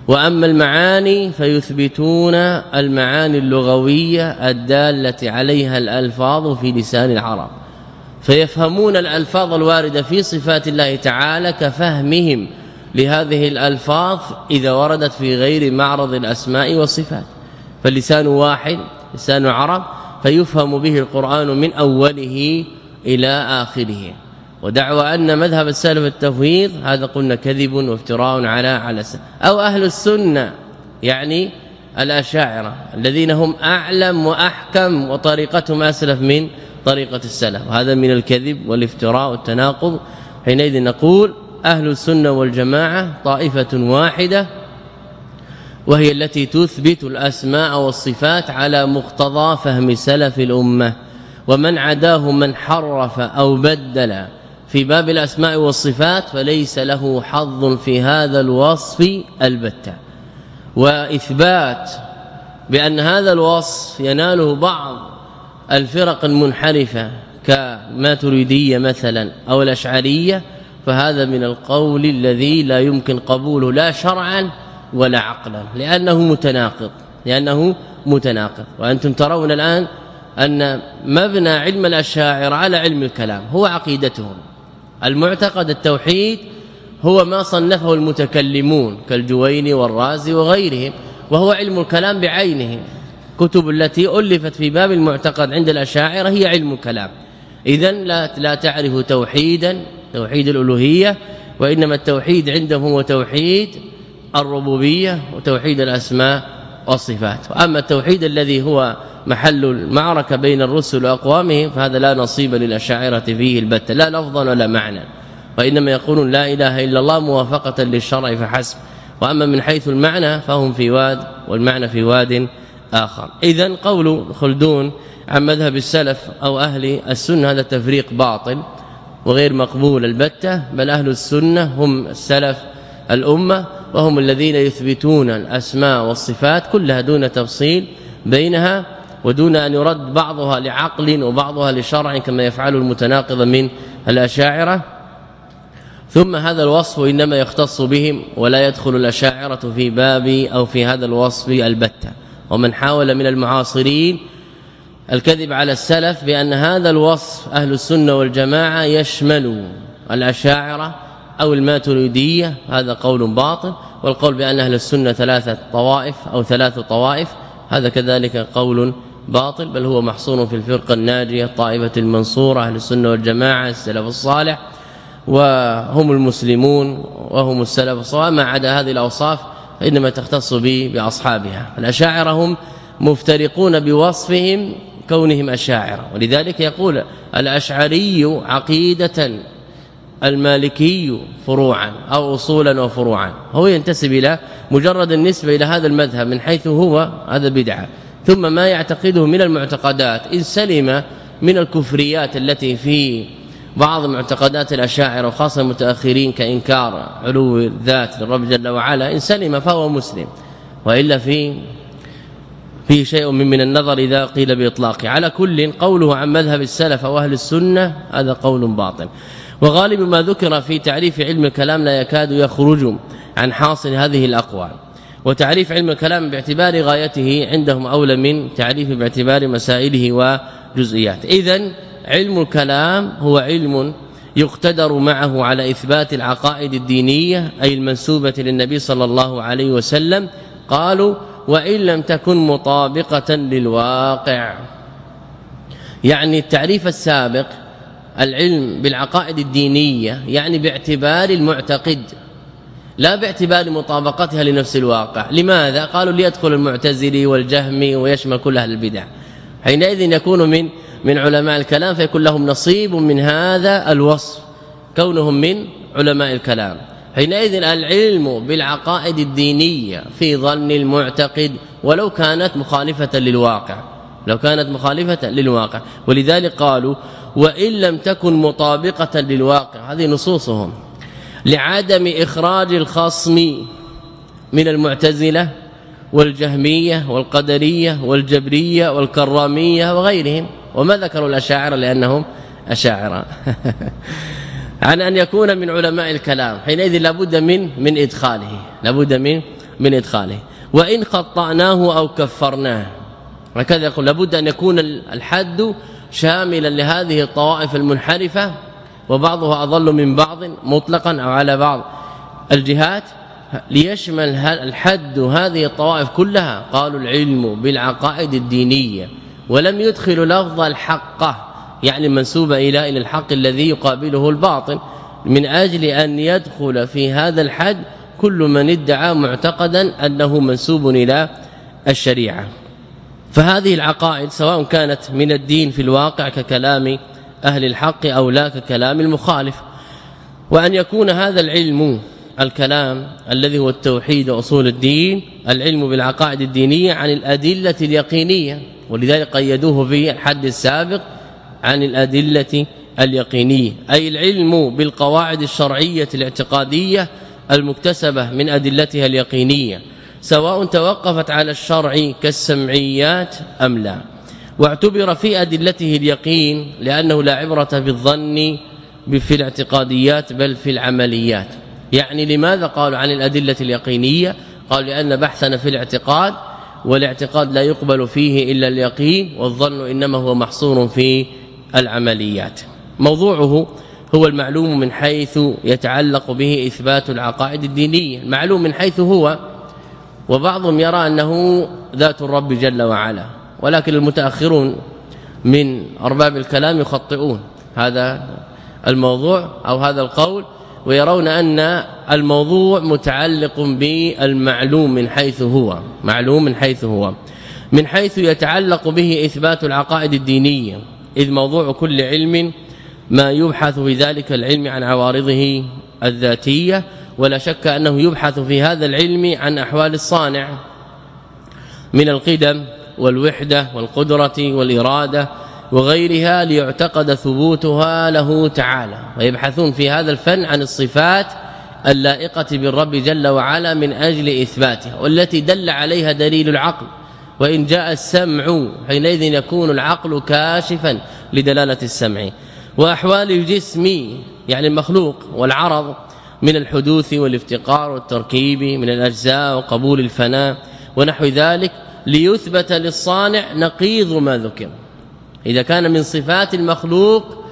وأما المعاني فيثبتون المعاني اللغوية الدالة عليها الألفاظ في لسان العرب. فيفهمون الألفاظ الواردة في صفات الله تعالى كفهمهم لهذه الألفاظ إذا وردت في غير معرض الأسماء والصفات. فاللسان واحد لسان العرب فيفهم به القرآن من أوله إلى آخره. ودعوى أن مذهب السلف التفويض هذا قلنا كذب وافتراء على على أو أهل السنة يعني الأشاعرة الذين هم أعلم وأحكم وطريقتهم أسلف من طريقة السلف. وهذا من الكذب والافتراء والتناقض. حينئذ نقول أهل السنة والجماعة طائفة واحدة وهي التي تثبت الأسماء والصفات على مقتضى فهم سلف الأمة. ومن عداه من حرف أو بدل في باب الأسماء والصفات فليس له حظ في هذا الوصف البتة. وإثبات بأن هذا الوصف يناله بعض الفرق المنحرفة كما تريدية مثلا أو الأشعرية فهذا من القول الذي لا يمكن قبوله لا شرعا ولا عقلا لأنه متناقض لأنه متناقض. وأنتم ترون الآن أن مبنى علم الأشاعرة على علم الكلام هو عقيدتهم. المعتقد التوحيد هو ما صنفه المتكلمون كالجويني والرازي وغيرهم وهو علم الكلام بعينه. كتب التي ألفت في باب المعتقد عند الأشاعرة هي علم الكلام. اذا لا لا تعرف توحيدا توحيد الألوهية وإنما التوحيد عندهم هو توحيد الربوبية وتوحيد الأسماء والصفات. وأما التوحيد الذي هو محل المعركة بين الرسل وأقوامهم فهذا لا نصيب للأشاعرة فيه البتة لا لفظا ولا معنى وإنما يقولون لا إله إلا الله موافقة للشرع فحسب وأما من حيث المعنى فهم في واد والمعنى في واد آخر. اذا قول خلدون عن مذهب السلف أو أهل السنة هذا تفريق باطل وغير مقبول البتة بل أهل السنة هم السلف الأمة وهم الذين يثبتون الأسماء والصفات كلها دون تفصيل بينها ودون أن يرد بعضها لعقل وبعضها لشرع كما يفعل المتناقض من الأشاعرة. ثم هذا الوصف إنما يختص بهم ولا يدخل الأشاعرة في باب أو في هذا الوصف البتة. ومن حاول من المعاصرين الكذب على السلف بأن هذا الوصف أهل السنة والجماعة يشمل الأشاعرة أو الماتريدية. هذا قول باطل والقول بأن أهل السنة ثلاثة طوائف أو ثلاث طوائف هذا كذلك قول باطل بل هو محصور في الفرقة الناجية طائفة المنصورة أهل السنة والجماعة السلف الصالح وهم المسلمون وهم السلف الصالح. ما عدا هذه الأوصاف إنما تختص به بأصحابها. الأشاعرة هم مفترقون بوصفهم كونهم أشاعرة. ولذلك يقول الأشعري عقيدة المالكي فروعا أو اصولا وفروعا. هو ينتسب إلى مجرد النسبة إلى هذا المذهب من حيث هو هذا بدعة. ثم ما يعتقده من المعتقدات ان سلم من الكفريات التي في بعض معتقدات الأشاعرة وخاصة المتأخرين كإنكار علو الذات للرب جل وعلا إن سلم فهو مسلم وإلا في فيه شيء من من النظر إذا قيل بإطلاقه. على كل قوله عن مذهب السلف واهل السنة هذا قول باطل. وغالب ما ذكر في تعريف علم الكلام لا يكاد يخرج عن حاصل هذه الأقوال. وتعريف علم الكلام باعتبار غايته عندهم أولى من تعريف باعتبار مسائله وجزئياته. اذا علم الكلام هو علم يقتدر معه على إثبات العقائد الدينية أي المنسوبة للنبي صلى الله عليه وسلم. قالوا وإن لم تكن مطابقة للواقع. يعني التعريف السابق العلم بالعقائد الدينية يعني باعتبار المعتقد. لا باعتبار مطابقتها لنفس الواقع. لماذا؟ قالوا ليدخل المعتزلي والجهمي ويشمل كل أهل البدع. حينئذ يكون من من علماء الكلام فيكون لهم نصيب من هذا الوصف كونهم من علماء الكلام. حينئذ العلم بالعقائد الدينية في ظن المعتقد ولو كانت مخالفة للواقع. لو كانت مخالفة للواقع. ولذلك قالوا وإن لم تكن مطابقة للواقع. هذه نصوصهم. لعدم إخراج الخصم من المعتزلة والجهمية والقدرية والجبرية والكرامية وغيرهم. وما ذكروا الأشاعرة لأنهم أشاعرة. عن أن يكون من علماء الكلام. حينئذ لابد من من إدخاله. لابد من من إدخاله. وإن قطعناه أو كفرناه. وكذا يقول لابد أن يكون الحد شاملا لهذه الطوائف المنحرفة وبعضها أضل من بعض مطلقا أو على بعض. الجهات ليشمل الحد هذه الطوائف كلها؟ قالوا العلم بالعقائد الدينية. ولم يدخلوا لفظ الحق يعني منسوب إلى إلى الحق الذي يقابله الباطل من أجل أن يدخل في هذا الحد كل من ادعى معتقدا أنه منسوب إلى الشريعة. فهذه العقائد سواء كانت من الدين في الواقع ككلام أهل الحق أو لا ككلام المخالف. وأن يكون هذا العلم الكلام الذي هو التوحيد وأصول الدين العلم بالعقائد الدينية عن الأدلة اليقينية ولذلك قيدوه في الحد السابق عن الأدلة اليقينية. أي العلم بالقواعد الشرعية الاعتقادية المكتسبة من أدلتها اليقينية سواء توقفت على الشرع كالسمعيات أم لا. واعتبر في أدلته اليقين لأنه لا عبرة بالظن في الاعتقاديات بل في العمليات. يعني لماذا قالوا عن الأدلة اليقينية؟ قال لأن بحثنا في الاعتقاد والاعتقاد لا يقبل فيه إلا اليقين والظن إنما هو محصور في العمليات. موضوعه هو المعلوم من حيث يتعلق به إثبات العقائد الدينية. المعلوم من حيث هو وبعضهم يرى أنه ذات الرب جل وعلا. ولكن المتأخرون من أرباب الكلام يخطئون هذا الموضوع أو هذا القول ويرون أن الموضوع متعلق بالمعلوم من حيث هو معلوم من حيث هو من حيث يتعلق به إثبات العقائد الدينية إذ موضوع كل علم ما يبحث في ذلك العلم عن عوارضه الذاتية ولا شك أنه يبحث في هذا العلم عن أحوال الصانع من القدم والوحدة والقدرة والإرادة وغيرها ليعتقد ثبوتها له تعالى. ويبحثون في هذا الفن عن الصفات اللائقة بالرب جل وعلا من أجل إثباتها والتي دل عليها دليل العقل. وإن جاء السمع حينئذ يكون العقل كاشفا لدلالة السمع. وأحوال الجسم يعني المخلوق والعرض من الحدوث والافتقار والتركيب من الأجزاء وقبول الفناء ونحو ذلك ليثبت للصانع نقيض ما ذكر. إذا كان من صفات المخلوق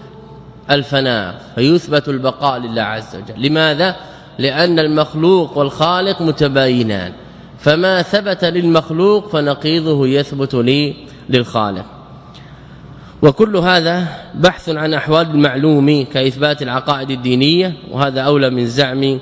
الفناء فيثبت البقاء لله عز وجل. لماذا؟ لأن المخلوق والخالق متباينان. فما ثبت للمخلوق فنقيضه يثبت لي للخالق. وكل هذا بحث عن أحوال المعلوم كإثبات العقائد الدينية وهذا أولى من زعم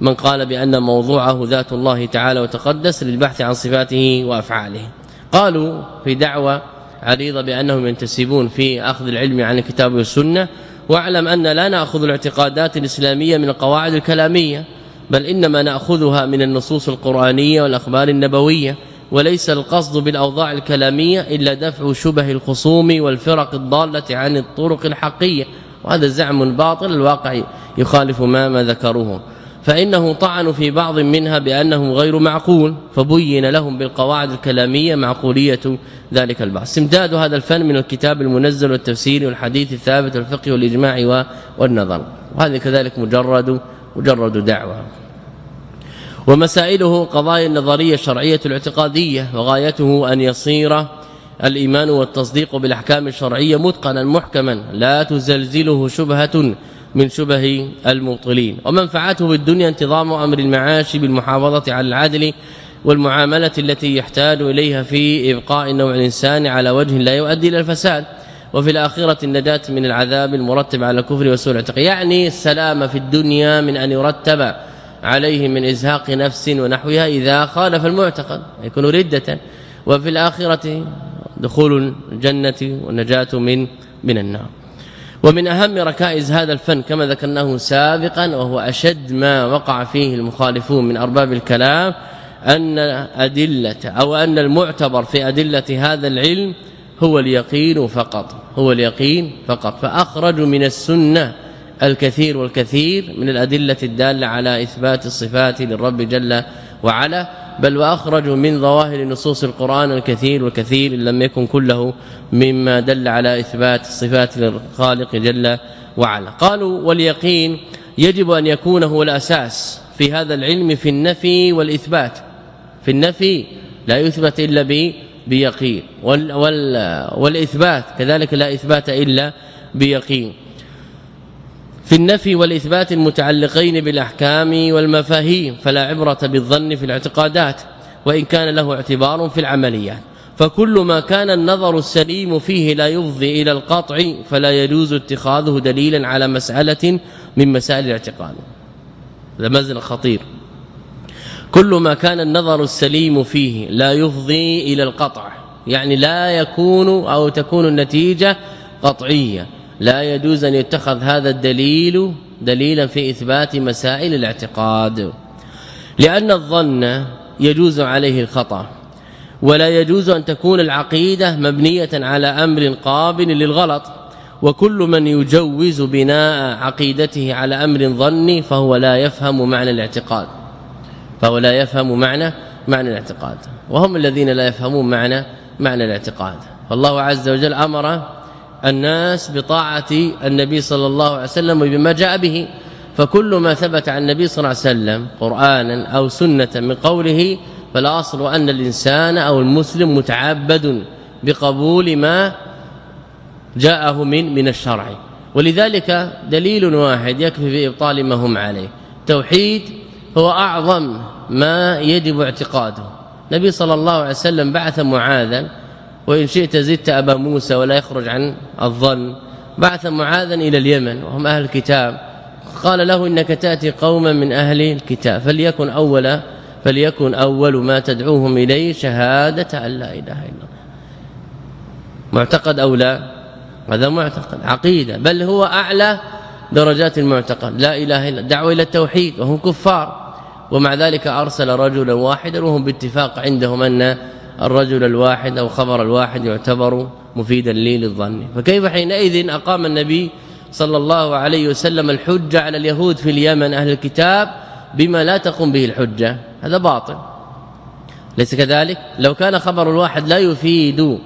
من قال بأن موضوعه ذات الله تعالى وتقدس للبحث عن صفاته وأفعاله. قالوا في دعوة عريضة بأنهم ينتسبون في أخذ العلم عن الكتاب والسنة واعلم أن لا نأخذ الاعتقادات الإسلامية من القواعد الكلامية بل إنما نأخذها من النصوص القرآنية والأخبار النبوية وليس القصد بالأوضاع الكلامية إلا دفع شبه الخصوم والفرق الضالة عن الطرق الحقية وهذا زعم باطل الواقع يخالف ما ما ذكروه. فانه طعن في بعض منها بانه غير معقول فبين لهم بالقواعد الكلامية معقولية ذلك البحث استمداد هذا الفن من الكتاب المنزل والتفسير والحديث الثابت والفقه والإجماع والنظر. وهذا كذلك مجرد مجرد دعوة. ومسائله قضايا النظرية الشرعية الاعتقادية وغايته أن يصير الإيمان والتصديق بالأحكام الشرعية متقنا محكما لا تزلزله شبهة من شبه المبطلين ومنفعته بالدنيا انتظام أمر المعاش بالمحافظة على العدل والمعاملة التي يحتاج إليها في إبقاء النوع الانساني على وجه لا يؤدي إلى الفساد. وفي الآخرة النجاة من العذاب المرتب على الكفر وسوء الاعتقاد. يعني السلامه في الدنيا من أن يرتب عليه من إزهاق نفس ونحوها إذا خالف المعتقد يكون ردة. وفي الآخرة دخول الجنة والنجاة من من النار. ومن أهم ركائز هذا الفن كما ذكرناه سابقا وهو أشد ما وقع فيه المخالفون من أرباب الكلام أن أدلة أو أن المعتبر في أدلة هذا العلم هو اليقين فقط هو اليقين فقط. فأخرجوا من السنة الكثير والكثير من الأدلة الدالة على إثبات الصفات للرب جل وعلا. بل وأخرجوا من ظواهر نصوص القرآن الكثير والكثير إن لم يكن كله مما دل على إثبات الصفات للخالق جل وعلا. قالوا واليقين يجب أن يكون هو الأساس في هذا العلم في النفي والإثبات. في النفي لا يثبت إلا بيقين. وال وال والإثبات كذلك لا إثبات إلا بيقين. في النفي والإثبات المتعلقين بالأحكام والمفاهيم فلا عبرة بالظن في الاعتقادات وإن كان له اعتبار في العمليات. فكل ما كان النظر السليم فيه لا يفضي إلى القطع فلا يجوز اتخاذه دليلا على مسألة من مسائل الاعتقاد. هذا مزن خطير. كل ما كان النظر السليم فيه لا يفضي إلى القطع يعني لا يكون أو تكون النتيجة قطعية. لا يجوز أن يتخذ هذا الدليل دليلا في إثبات مسائل الاعتقاد. لأن الظن يجوز عليه الخطأ ولا يجوز أن تكون العقيدة مبنية على أمر قابل للغلط. وكل من يجوز بناء عقيدته على أمر ظني فهو لا يفهم معنى الاعتقاد. فهو لا يفهم معنى معنى الاعتقاد. وهم الذين لا يفهمون معنى معنى الاعتقاد. فالله عز وجل أمر الناس بطاعة النبي صلى الله عليه وسلم وبما جاء به. فكل ما ثبت عن النبي صلى الله عليه وسلم قرآنا أو سنة من قوله فالأصل أن الإنسان أو المسلم متعبد بقبول ما جاءه من من الشرع. ولذلك دليل واحد يكفي في إبطال ما هم عليه. توحيد هو أعظم ما يجب اعتقاده. النبي صلى الله عليه وسلم بعث معاذا وإن شئت زدت أبا موسى ولا يخرج عن الظن. بعث معاذا إلى اليمن وهم أهل الكتاب. قال له إنك تأتي قوما من أهل الكتاب. فليكن أول فليكن أول ما تدعوهم إليه شهادة أن لا إله إلا الله. معتقد أو لا؟ هذا معتقد. عقيدة. بل هو أعلى درجات المعتقد. لا إله إلا دعوة إلى التوحيد. وهم كفار. ومع ذلك أرسل رجلا واحدا وهم باتفاق عندهم أن الرجل الواحد أو خبر الواحد يعتبر مفيدا لي للظن. فكيف حينئذ أقام النبي صلى الله عليه وسلم الحجة على اليهود في اليمن أهل الكتاب بما لا تقوم به الحجة؟ هذا باطل. ليس كذلك؟ لو كان خبر الواحد لا يفيد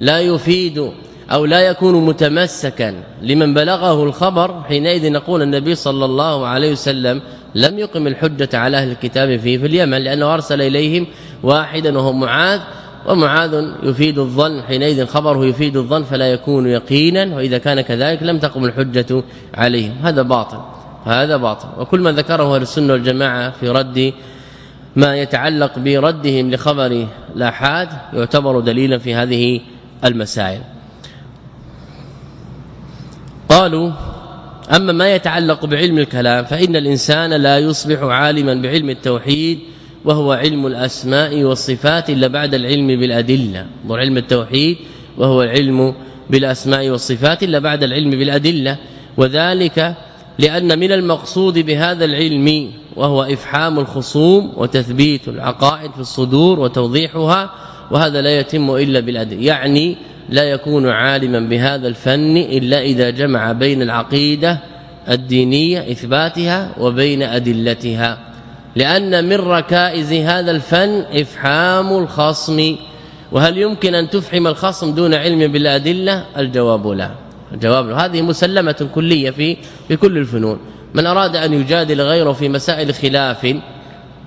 لا يفيد أو لا يكون متمسكا لمن بلغه الخبر حينئذ نقول النبي صلى الله عليه وسلم لم يقم الحجة على أهل الكتاب فيه في اليمن لأنه أرسل إليهم واحدا وهو معاذ ومعاذ يفيد الظن حينئذ خبره يفيد الظن فلا يكون يقينا وإذا كان كذلك لم تقم الحجة عليهم. هذا باطل هذا باطل. وكل ما ذكره أهل السنة والجماعة في رد ما يتعلق بردهم لخبر الأحاد يعتبر دليلا في هذه المسائل. قالوا أما ما يتعلق بعلم الكلام فإن الإنسان لا يصبح عالما بعلم التوحيد وهو علم الأسماء والصفات إلا بعد العلم بالأدلة. وعلم التوحيد وهو العلم بالأسماء والصفات إلا بعد العلم بالأدلة. وذلك لأن من المقصود بهذا العلم وهو إفحام الخصوم وتثبيت العقائد في الصدور وتوضيحها وهذا لا يتم إلا بالأدلة. يعني لا يكون عالما بهذا الفن إلا إذا جمع بين العقيدة الدينية إثباتها وبين أدلتها. لأن من ركائز هذا الفن إفحام الخصم. وهل يمكن أن تفحم الخصم دون علم بالأدلة؟ الجواب لا. الجواب لا. هذه مسلمة كلية في في كل الفنون. من أراد أن يجادل غيره في مسائل خلاف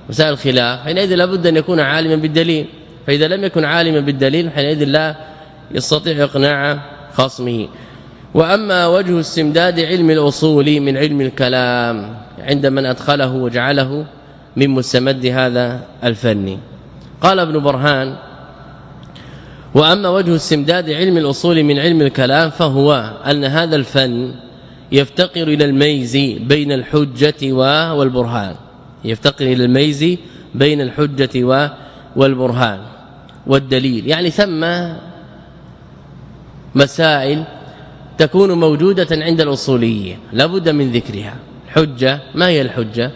مسائل خلاف حينئذ لابد أن يكون عالما بالدليل. فإذا لم يكن عالما بالدليل حينئذ لا يستطيع إقناع خصمه. وأما وجه استمداد علم الأصول من علم الكلام عند من أدخله وجعله من مستمد هذا الفن. قال ابن برهان وأما وجه استمداد علم الأصول من علم الكلام فهو أن هذا الفن يفتقر إلى الميز بين الحجة والبرهان. يفتقر إلى الميز بين الحجة والبرهان. والدليل يعني ثم مسائل تكون موجودة عند الأصوليين لابد من ذكرها. حجة ما هي الحجة؟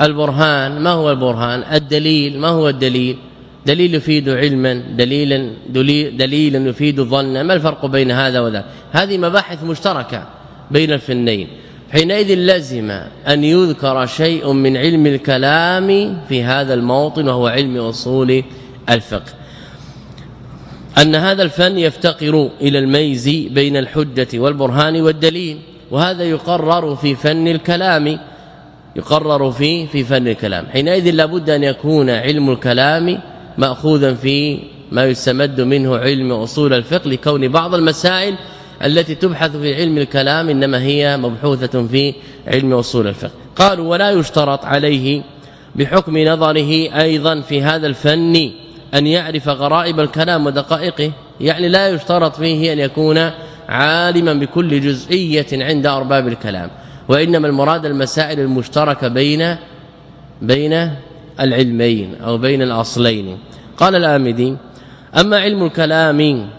البرهان ما هو البرهان؟ الدليل ما هو الدليل؟ دليل يفيد علما دليلا دليلا يفيد ظنا. ما الفرق بين هذا وذاك؟ هذه مباحث مشتركة بين الفنين. حينئذ لزم أن يذكر شيء من علم الكلام في هذا الموطن وهو علم أصول الفقه. أن هذا الفن يفتقر إلى الميز بين الحجة والبرهان والدليل وهذا يقرر في فن الكلام يقرر في في فن الكلام. حينئذ لابد أن يكون علم الكلام مأخوذا في ما يستمد منه علم أصول الفقه لكون بعض المسائل التي تبحث في علم الكلام إنما هي مبحوثة في علم أصول الفقه. قالوا ولا يشترط عليه بحكم نظره أيضا في هذا الفن أن يعرف غرائب الكلام ودقائقه يعني لا يشترط فيه أن يكون عالما بكل جزئية عند أرباب الكلام وإنما المراد المسائل المشتركة بين بين العلمين أو بين الأصلين. قال الآمدي أما علم الكلام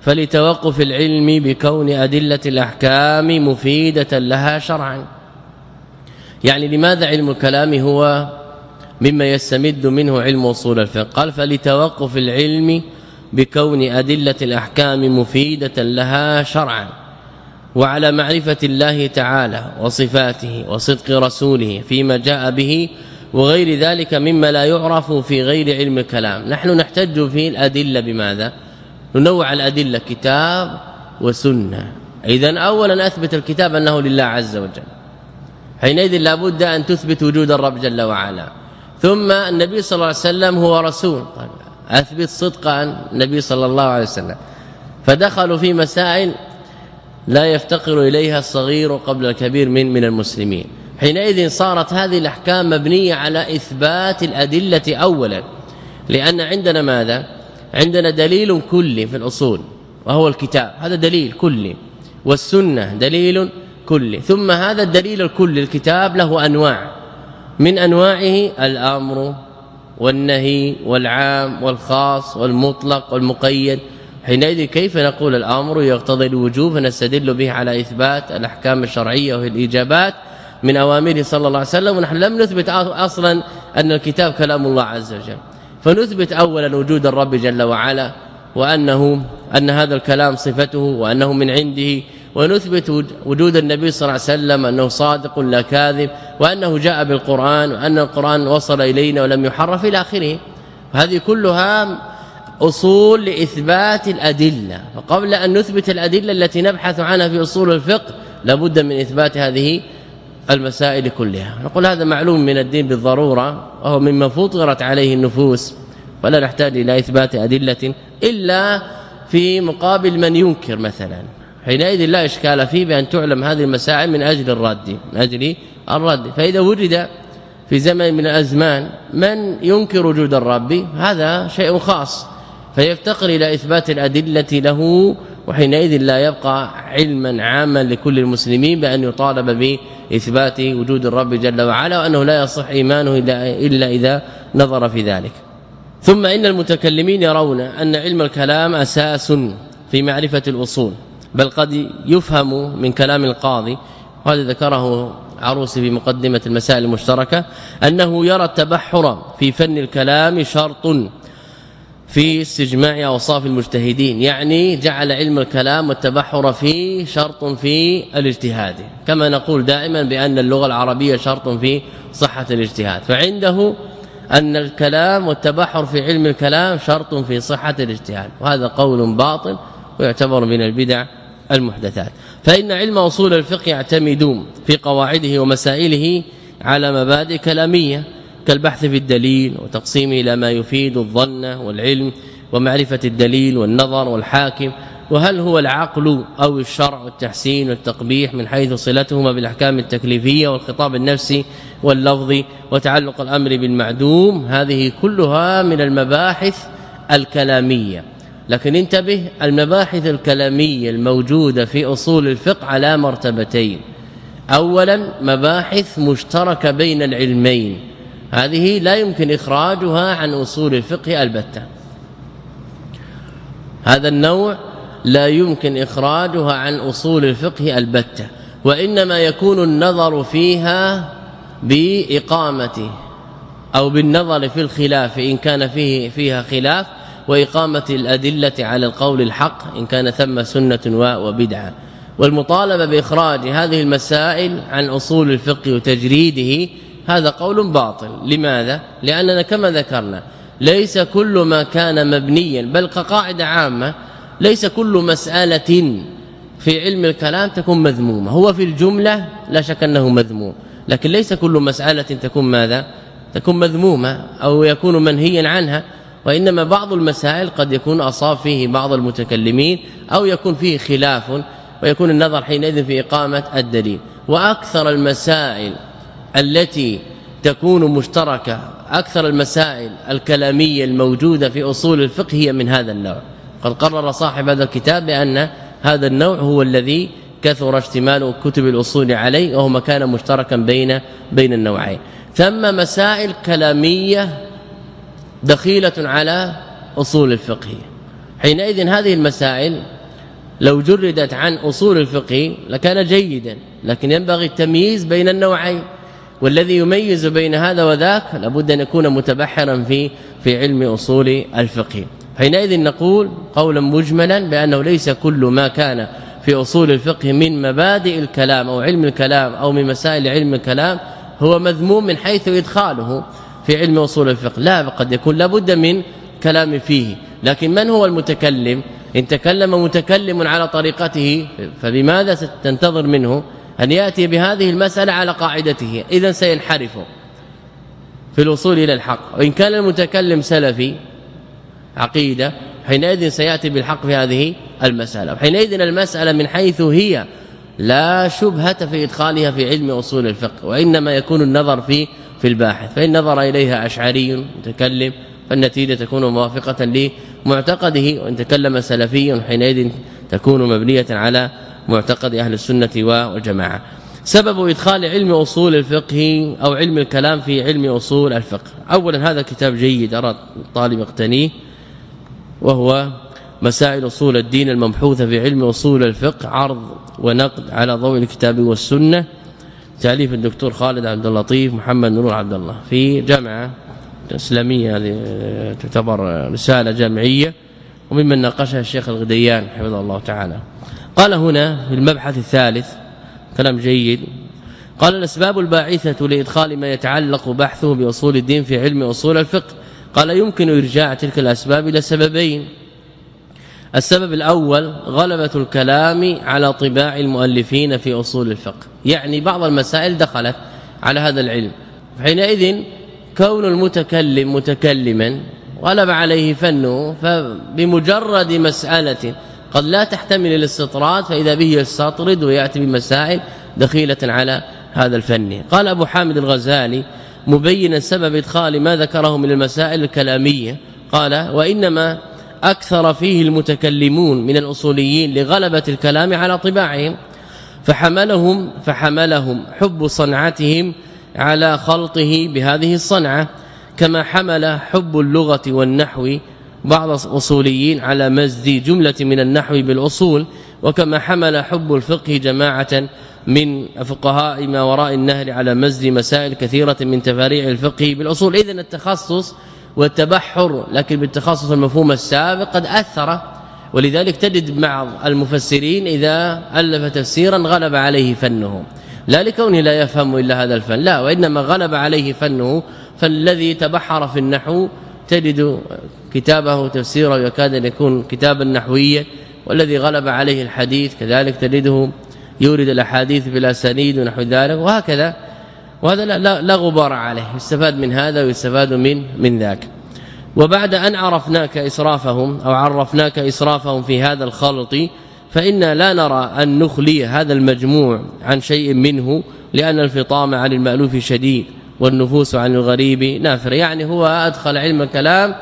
فلتوقف العلم بكون أدلة الأحكام مفيدة لها شرعا. يعني لماذا علم الكلام هو مما يستمد منه علم أصول الفقه. قال فلتوقف العلم بكون أدلة الأحكام مفيدة لها شرعا وعلى معرفة الله تعالى وصفاته وصدق رسوله فيما جاء به وغير ذلك مما لا يعرف في غير علم الكلام. نحن نحتج في الأدلة بماذا؟ ننوع الأدلة كتاب وسنة. إذا اولا أثبت الكتاب أنه لله عز وجل. حينئذ لابد أن تثبت وجود الرب جل وعلا. ثم النبي صلى الله عليه وسلم هو رسول. طيب أثبت صدق النبي صلى الله عليه وسلم. فدخلوا في مسائل لا يفتقر إليها الصغير قبل الكبير من من المسلمين. حينئذ صارت هذه الأحكام مبنية على إثبات الأدلة اولا. لأن عندنا ماذا؟ عندنا دليل كلي في الأصول وهو الكتاب. هذا دليل كلي والسنة دليل كلي. ثم هذا الدليل الكلي الكتاب له أنواع. من أنواعه الأمر والنهي والعام والخاص والمطلق والمقيد. حينئذ كيف نقول الأمر يقتضي الوجوب فنستدل به على إثبات الأحكام الشرعية وهي الإجابات من اوامره صلى الله عليه وسلم. ونحن لم نثبت أصلا أن الكتاب كلام الله عز وجل. فنثبت اولا وجود الرب جل وعلا وأنه أن هذا الكلام صفته وأنه من عنده ونثبت وجود النبي صلى الله عليه وسلم أنه صادق لا كاذب وأنه جاء بالقرآن وأن القرآن وصل إلينا ولم يحرف إلى آخره. هذه كلها أصول لإثبات الأدلة. فقبل أن نثبت الأدلة التي نبحث عنها في أصول الفقه لابد من إثبات هذه المسائل كلها. نقول هذا معلوم من الدين بالضرورة وهو مما فطرت عليه النفوس. ولا نحتاج إلى إثبات أدلة إلا في مقابل من ينكر مثلا. حينئذ لا إشكال فيه بأن تعلم هذه المسائل من أجل الرد من أجل الرد. فإذا وجد في زمن من الأزمان من ينكر وجود الرب هذا شيء خاص. فيفتقر إلى إثبات الأدلة له وحينئذ لا يبقى علما عاما لكل المسلمين بأن يطالب بإثبات وجود الرب جل وعلا وأنه لا يصح إيمانه إلا إذا نظر في ذلك. ثم إن المتكلمين يرون أن علم الكلام أساس في معرفة الأصول. بل قد يفهم من كلام القاضي وهذا ذكره عروسي في مقدمة المسائل المشتركة أنه يرى التبحر في فن الكلام شرط في استجماع أوصاف المجتهدين يعني جعل علم الكلام والتبحر فيه شرط في الاجتهاد. كما نقول دائما بأن اللغة العربية شرط في صحة الاجتهاد. فعنده أن الكلام والتبحر في علم الكلام شرط في صحة الاجتهاد وهذا قول باطل ويعتبر من البدع المحدثات. فإن علم أصول الفقه يعتمد في قواعده ومسائله على مبادئ كلامية كالبحث في الدليل وتقسيمه إلى ما يفيد الظن والعلم ومعرفة الدليل والنظر والحاكم. وهل هو العقل أو الشرع والتحسين والتقبيح من حيث صلتهما بالأحكام التكليفية والخطاب النفسي واللفظي وتعلق الأمر بالمعدوم؟ هذه كلها من المباحث الكلامية. لكن انتبه المباحث الكلامية الموجودة في أصول الفقه على مرتبتين. اولا مباحث مشتركة بين العلمين. هذه لا يمكن إخراجها عن أصول الفقه البتة. هذا النوع لا يمكن إخراجها عن أصول الفقه البتة وإنما يكون النظر فيها بإقامته أو بالنظر في الخلاف إن كان فيه فيها خلاف وإقامة الأدلة على القول الحق إن كان ثم سنة وبدعة. والمطالبة بإخراج هذه المسائل عن أصول الفقه وتجريده هذا قول باطل. لماذا؟ لأننا كما ذكرنا ليس كل ما كان مبنيا بل كقاعدة عامة ليس كل مسألة في علم الكلام تكون مذمومة. هو في الجملة لا شك أنه مذموم لكن ليس كل مسألة تكون ماذا؟ تكون مذمومة أو يكون منهيا عنها. وإنما بعض المسائل قد يكون أصاب فيه بعض المتكلمين أو يكون فيه خلاف ويكون النظر حينئذ في إقامة الدليل. وأكثر المسائل التي تكون مشتركة أكثر المسائل الكلامية الموجودة في أصول الفقه هي من هذا النوع. قد قرر صاحب هذا الكتاب بأن هذا النوع هو الذي كثر اشتمال كتب الأصول عليه وهو مكان مشتركا بين بين النوعين. ثم مسائل كلامية دخيلة على أصول الفقه. حينئذ هذه المسائل لو جردت عن أصول الفقه لكان جيدا لكن ينبغي التمييز بين النوعين. والذي يميز بين هذا وذاك لابد أن يكون متبحرا في في علم أصول الفقه. حينئذ نقول قولا مجملا بأنه ليس كل ما كان في أصول الفقه من مبادئ الكلام أو علم الكلام أو من مسائل علم الكلام هو مذموم من حيث إدخاله. في علم اصول الفقه. لا قد يكون لابد من كلام فيه. لكن من هو المتكلم؟ إن تكلم متكلم على طريقته فبماذا ستنتظر منه أن يأتي بهذه المسألة على قاعدته؟ اذا سينحرف في الوصول إلى الحق. وإن كان المتكلم سلفي عقيدة حينئذ سيأتي بالحق في هذه المسألة. حينئذ المسألة من حيث هي لا شبهة في إدخالها في علم اصول الفقه وإنما يكون النظر في في الباحث. فإن نظر إليها أشعري متكلم فالنتيجة تكون موافقة لمعتقده وإن تكلم سلفي حينئذ تكون مبنية على معتقد أهل السنة والجماعة. سبب إدخال علم أصول الفقه أو علم الكلام في علم أصول الفقه. اولا هذا كتاب جيد ارى الطالب يقتنيه وهو مسائل أصول الدين المبحوثة في علم أصول الفقه عرض ونقد على ضوء الكتاب والسنة. تاليف الدكتور خالد عبد اللطيف محمد نور عبد الله. في جامعة إسلامية هذه تعتبر رسالة جامعية وممن ناقشها الشيخ الغديان حفظه الله تعالى. قال هنا في المبحث الثالث كلام جيد. قال الأسباب الباعثة لإدخال ما يتعلق بحثه بأصول الدين في علم أصول الفقه. قال يمكن إرجاع تلك الأسباب إلى سببين. السبب الأول غلبة الكلام على طباع المؤلفين في أصول الفقه. يعني بعض المسائل دخلت على هذا العلم. حينئذ كون المتكلم متكلما غلب عليه فنه فبمجرد مسألة قد لا تحتمل الاستطراد فإذا به يستطرد ويأتي بمسائل دخيلة على هذا الفن. قال أبو حامد الغزالي مبينا سبب إدخال ما ذكره من المسائل الكلامية. قال وإنما أكثر فيه المتكلمون من الأصوليين لغلبة الكلام على طباعهم فحملهم فحملهم حب صنعتهم على خلطه بهذه الصنعة كما حمل حب اللغة والنحو بعض الأصوليين على مزج جملة من النحو بالأصول وكما حمل حب الفقه جماعة من فقهاء ما وراء النهر على مزج مسائل كثيرة من تفاريع الفقه بالأصول. اذا التخصص والتبحر لكن بالتخصص المفهوم السابق قد أثر. ولذلك تجد بعض المفسرين إذا ألف تفسيرا غلب عليه فنه. لا لكونه لا يفهم إلا هذا الفن لا وإنما غلب عليه فنه. فالذي تبحر في النحو تجد كتابه تفسيرا يكاد أن يكون كتابا نحويا والذي غلب عليه الحديث كذلك تجده يورد الأحاديث بالاسانيد ونحو ذلك وهكذا. وهذا لا, لا, غبار عليه يستفاد من هذا ويستفاد من من ذاك. وبعد أن عرفناك إسرافهم أو عرفناك إسرافهم في هذا الخلط فإنا لا نرى أن نخلي هذا المجموع عن شيء منه لأن الفطام عن المألوف شديد والنفوس عن الغريب نافر. يعني هو أدخل علم الكلام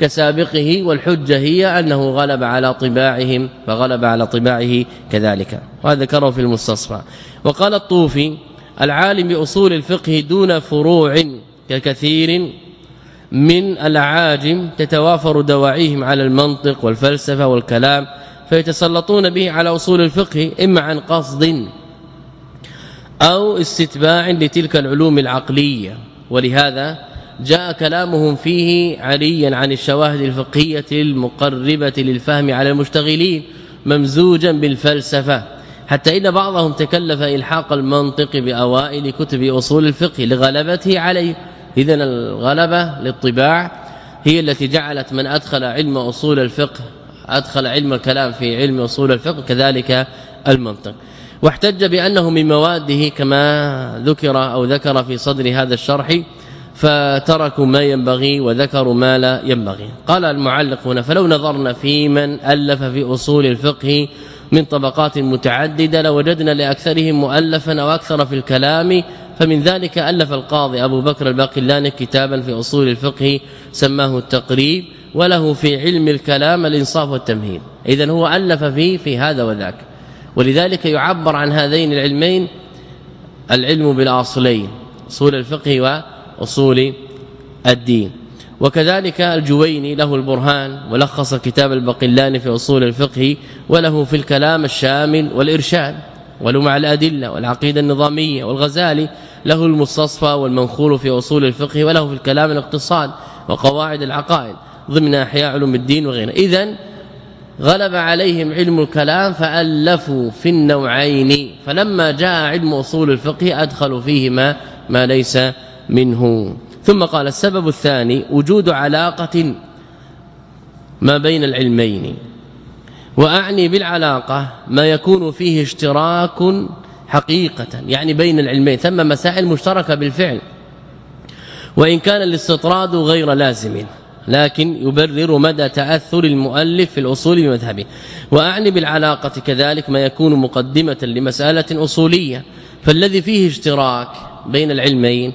كسابقه والحجة هي أنه غلب على طباعهم فغلب على طباعه كذلك. وهذا ذكره في المستصفى. وقال الطوفي العالم بأصول الفقه دون فروع ككثير من العاجم تتوافر دواعيهم على المنطق والفلسفة والكلام فيتسلطون به على أصول الفقه إما عن قصد أو استتباع لتلك العلوم العقلية. ولهذا جاء كلامهم فيه عريا عن الشواهد الفقهية المقربة للفهم على المشتغلين ممزوجا بالفلسفة. حتى إن بعضهم تكلف إلحاق المنطق بأوائل كتب أصول الفقه لغلبته عليه. إذن الغلبة للطباع هي التي جعلت من أدخل علم أصول الفقه أدخل علم الكلام في علم أصول الفقه كذلك المنطق. واحتج بأنه من مواده كما ذكر أو ذكر في صدر هذا الشرح فتركوا ما ينبغي وذكروا ما لا ينبغي. قال المعلق هنا فلو نظرنا في من ألف في أصول الفقه من طبقات متعددة لوجدنا لأكثرهم مؤلفا أو أكثر في الكلام فمن ذلك ألف القاضي أبو بكر الباقلاني كتابا في أصول الفقه سماه التقريب وله في علم الكلام الإنصاف والتمهيد. اذا هو ألف فيه في هذا وذاك. ولذلك يعبر عن هذين العلمين العلم بالأصلين أصول الفقه وأصول الدين. وكذلك الجويني له البرهان ولخص كتاب البقلاني في أصول الفقه وله في الكلام الشامل والإرشاد وله مع الأدلة والعقيدة النظامية والغزالي له المستصفى والمنخول في أصول الفقه وله في الكلام الاقتصاد وقواعد العقائد ضمن أحياء علوم الدين وغيره اذا غلب عليهم علم الكلام فألفوا في النوعين فلما جاء علم أصول الفقه أدخلوا فيه ما ما ليس منه. ثم قال السبب الثاني وجود علاقة ما بين العلمين وأعني بالعلاقة ما يكون فيه اشتراك حقيقة يعني بين العلمين ثم مسائل مشتركة بالفعل. وإن كان الاستطراد غير لازم لكن يبرر مدى تأثر المؤلف في الأصول بمذهبه. وأعني بالعلاقة كذلك ما يكون مقدمة لمسألة أصولية. فالذي فيه اشتراك بين العلمين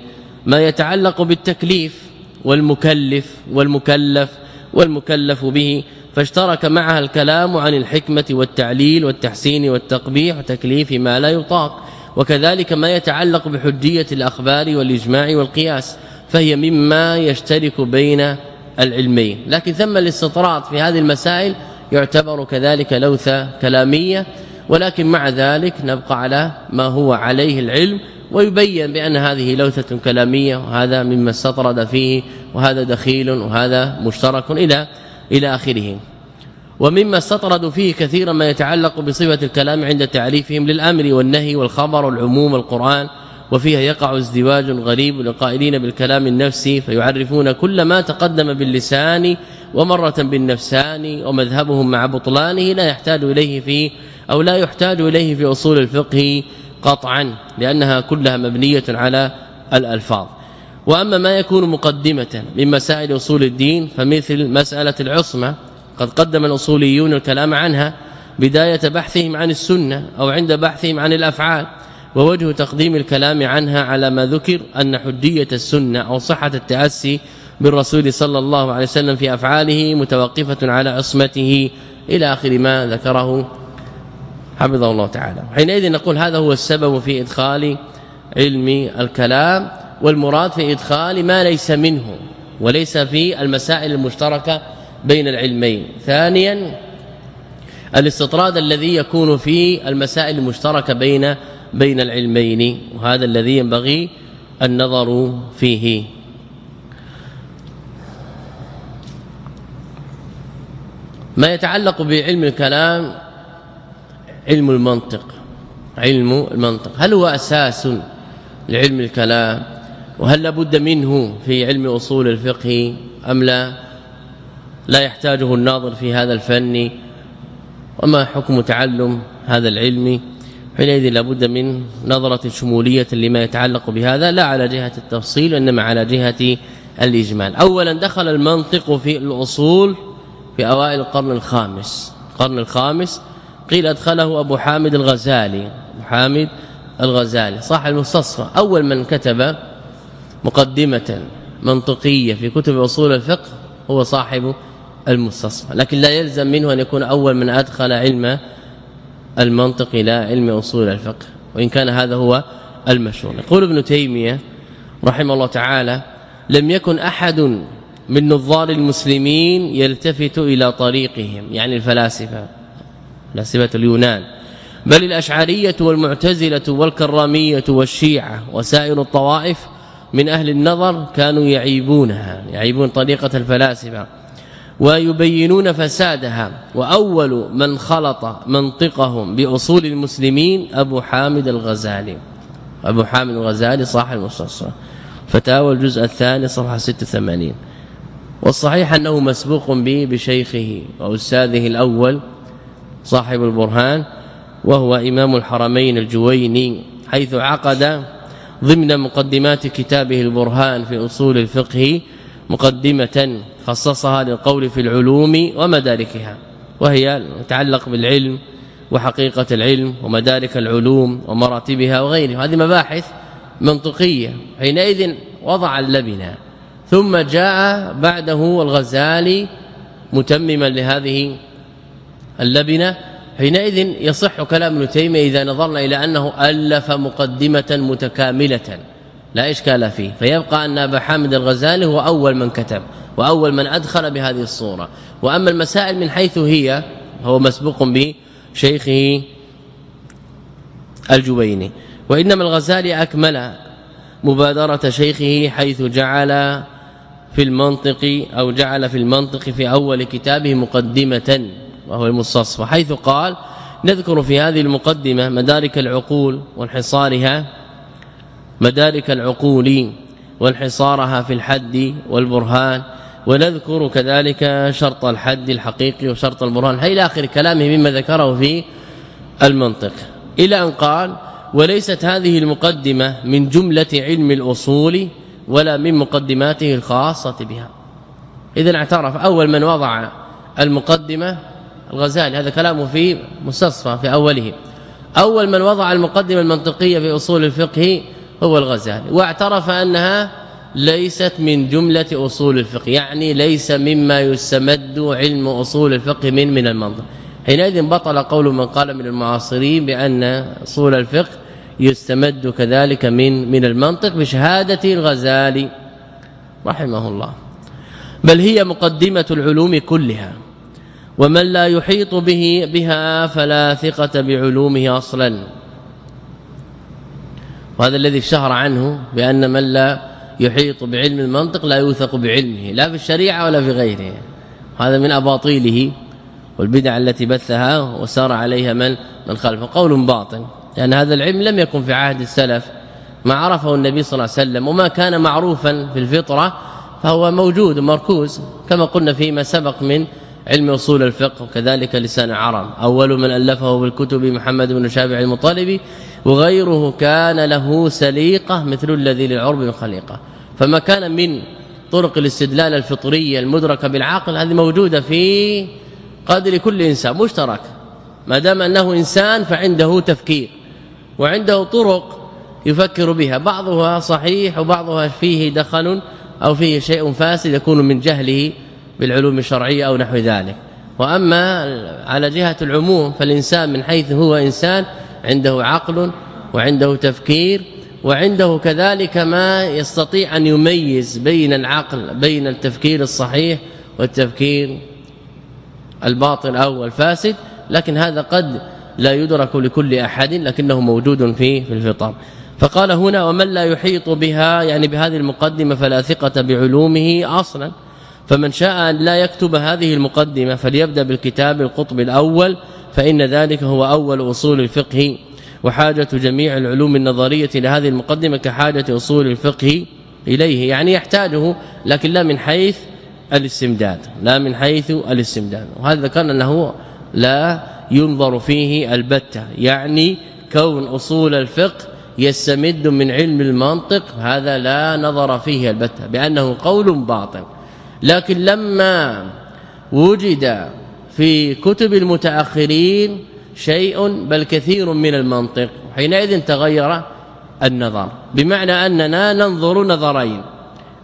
ما يتعلق بالتكليف والمكلف والمكلف والمكلف به فاشترك معها الكلام عن الحكمة والتعليل والتحسين والتقبيح وتكليف ما لا يطاق وكذلك ما يتعلق بحجية الأخبار والإجماع والقياس فهي مما يشترك بين العلمين. لكن ثم الاستطراد في هذه المسائل يعتبر كذلك لوثة كلامية ولكن مع ذلك نبقى على ما هو عليه العلم ويبين بأن هذه لوثة كلامية وهذا مما استطرد فيه وهذا دخيل وهذا مشترك إلى إلى آخره. ومما استطرد فيه كثيرا ما يتعلق بصفة الكلام عند تعريفهم للأمر والنهي والخبر والعموم القرآن وفيها يقع ازدواج غريب للقائلين بالكلام النفسي فيعرفون كل ما تقدم باللسان ومرة بالنفسان ومذهبهم مع بطلانه لا يحتاج إليه في أو لا يحتاج إليه في أصول الفقه قطعا لأنها كلها مبنية على الألفاظ. وأما ما يكون مقدمة من مسائل أصول الدين فمثل مسألة العصمة قد قدم الأصوليون الكلام عنها بداية بحثهم عن السنة أو عند بحثهم عن الأفعال ووجه تقديم الكلام عنها على ما ذكر أن حجية السنة أو صحة التأسي بالرسول صلى الله عليه وسلم في أفعاله متوقفة على عصمته إلى آخر ما ذكره حفظه الله تعالى. حينئذ نقول هذا هو السبب في إدخال علم الكلام والمراد في إدخال ما ليس منه وليس في المسائل المشتركة بين العلمين. ثانيا الاستطراد الذي يكون في المسائل المشتركة بين بين العلمين وهذا الذي ينبغي النظر فيه. ما يتعلق بعلم الكلام علم المنطق علم المنطق. هل هو أساس لعلم الكلام؟ وهل لابد منه في علم أصول الفقه أم لا؟ لا يحتاجه الناظر في هذا الفن. وما حكم تعلم هذا العلم؟ حينئذ لابد من نظرة شمولية لما يتعلق بهذا لا على جهة التفصيل وإنما على جهة الإجمال. اولا دخل المنطق في الأصول في أوائل القرن الخامس. القرن الخامس قيل أدخله أبو حامد الغزالي. أبو حامد الغزالي. صاحب المستصفى. أول من كتب مقدمة منطقية في كتب أصول الفقه هو صاحب المستصفى. لكن لا يلزم منه أن يكون أول من أدخل علم المنطق إلى علم أصول الفقه وإن كان هذا هو المشهور يقول ابن تيمية رحمه الله تعالى لم يكن أحد من نظار المسلمين يلتفت إلى طريقهم. يعني الفلاسفة. فلاسفه اليونان. بل الأشعرية والمعتزلة والكرامية والشيعة وسائر الطوائف من أهل النظر كانوا يعيبونها يعيبون طريقة الفلاسفة ويبينون فسادها. وأول من خلط منطقهم بأصول المسلمين أبو حامد الغزالي. أبو حامد الغزالي صاحب المستصفى فتاوى الجزء الثاني صفحة 86 والصحيح أنه مسبوق به بشيخه وأستاذه الأول صاحب البرهان وهو إمام الحرمين الجويني حيث عقد ضمن مقدمات كتابه البرهان في أصول الفقه مقدمة خصصها للقول في العلوم ومداركها وهي تتعلق بالعلم وحقيقة العلم ومدارك العلوم ومراتبها وغيرها هذه مباحث منطقية حينئذ وضع اللبنة ثم جاء بعده الغزالي متمما لهذه اللبنة حينئذ يصح كلام ابن تيمية إذا نظرنا إلى أنه ألف مقدمة متكاملة. لا إشكال فيه. فيبقى أن أبا حامد الغزالي هو أول من كتب وأول من أدخل بهذه الصورة. وأما المسائل من حيث هي هو مسبوق بشيخه الجويني وإنما الغزالي أكمل مبادرة شيخه حيث جعل في المنطق أو جعل في المنطق في أول كتابه مقدمة. وهو المستصفى حيث قال نذكر في هذه المقدمة مدارك العقول وانحصارها مدارك العقول وانحصارها في الحد والبرهان ونذكر كذلك شرط الحد الحقيقي وشرط البرهان إلى آخر كلامه مما ذكره في المنطق. إلى أن قال وليست هذه المقدمة من جملة علم الأصول ولا من مقدماته الخاصة بها. اذا اعترف أول من وضع المقدمة الغزالي هذا كلامه في مستصفى في أوله. أول من وضع المقدمة المنطقية في أصول الفقه هو الغزالي واعترف أنها ليست من جملة أصول الفقه يعني ليس مما يستمد علم أصول الفقه من من المنطق. حينئذ بطل قول من قال من المعاصرين بأن أصول الفقه يستمد كذلك من من المنطق بشهادة الغزالي رحمه الله. بل هي مقدمة العلوم كلها. ومن لا يحيط به بها فلا ثقة بعلومه أصلا. وهذا الذي اشتهر عنه بأن من لا يحيط بعلم المنطق لا يوثق بعلمه لا في الشريعة ولا في غيره. هذا من أباطيله والبدع التي بثها وسار عليها من من خلفه قول باطل لأن هذا العلم لم يكن في عهد السلف. ما عرفه النبي صلى الله عليه وسلم وما كان معروفا في الفطرة فهو موجود مركوز كما قلنا فيما سبق من علم أصول الفقه وكذلك لسان العرب أول من ألفه بالكتب محمد بن شابع المطالبي وغيره كان له سليقة مثل الذي للعرب خليقة. فما كان من طرق الاستدلال الفطرية المدركة بالعقل هذه موجودة في قدر كل إنسان مشترك. ما دام أنه إنسان فعنده تفكير وعنده طرق يفكر بها. بعضها صحيح وبعضها فيه دخل أو فيه شيء فاسد يكون من جهله. بالعلوم الشرعية أو نحو ذلك. وأما على جهة العموم فالإنسان من حيث هو إنسان عنده عقل وعنده تفكير وعنده كذلك ما يستطيع أن يميز بين العقل بين التفكير الصحيح والتفكير الباطل أو الفاسد لكن هذا قد لا يدرك لكل أحد لكنه موجود في في الفطر. فقال هنا ومن لا يحيط بها؟ يعني بهذه المقدمة فلا ثقة بعلومه أصلا. فمن شاء أن لا يكتب هذه المقدمة فليبدأ بالكتاب القطب الأول فإن ذلك هو أول أصول الفقه وحاجة جميع العلوم النظرية لهذه المقدمة كحاجة أصول الفقه إليه. يعني يحتاجه لكن لا من حيث الاستمداد لا من حيث الاستمداد. وهذا ذكرنا أنه لا ينظر فيه البتة. يعني كون أصول الفقه يستمد من علم المنطق هذا لا نظر فيه البتة بأنه قول باطل. لكن لما وجد في كتب المتأخرين شيء بل كثير من المنطق حينئذ تغير النظر. بمعنى أننا ننظر نظرين.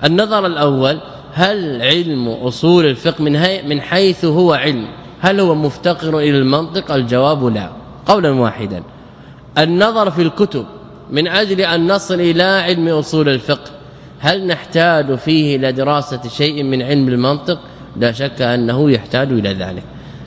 النظر الأول هل علم أصول الفقه من من حيث هو علم؟ هل هو مفتقر إلى المنطق؟ الجواب لا. قولا واحدا. النظر في الكتب من أجل أن نصل إلى علم أصول الفقه هل نحتاج فيه إلى دراسة شيء من علم المنطق؟ لا شك أنه يحتاج إلى ذلك.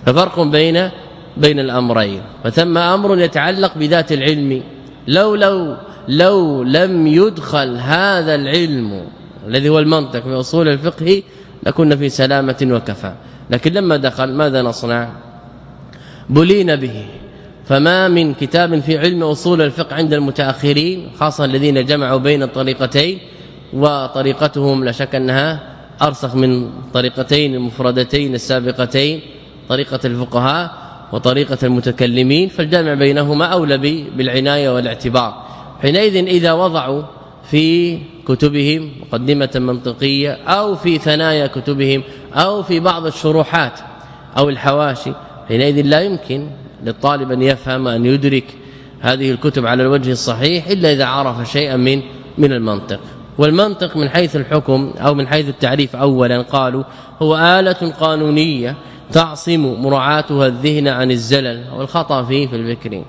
ففرق بين بين الأمرين. فثم أمر يتعلق بذات العلم. لو لو لو لم يدخل هذا العلم الذي هو المنطق في أصول الفقه لكنا في سلامة وكفى. لكن لما دخل ماذا نصنع؟ بلين به. فما من كتاب في علم أصول الفقه عند المتأخرين خاصة الذين جمعوا بين الطريقتين وطريقتهم لا شك أنها أرسخ من طريقتين المفردتين السابقتين طريقة الفقهاء وطريقة المتكلمين فالجمع بينهما أولى بالعناية والاعتبار. حينئذ إذا وضعوا في كتبهم مقدمة منطقية أو في ثنايا كتبهم أو في بعض الشروحات أو الحواشي حينئذ لا يمكن للطالب أن يفهم أن يدرك هذه الكتب على الوجه الصحيح إلا إذا عرف شيئا من من المنطق. والمنطق من حيث الحكم أو من حيث التعريف اولا قالوا هو آلة قانونية تعصم مراعاتها الذهن عن الزلل والخطأ فيه في الفكر.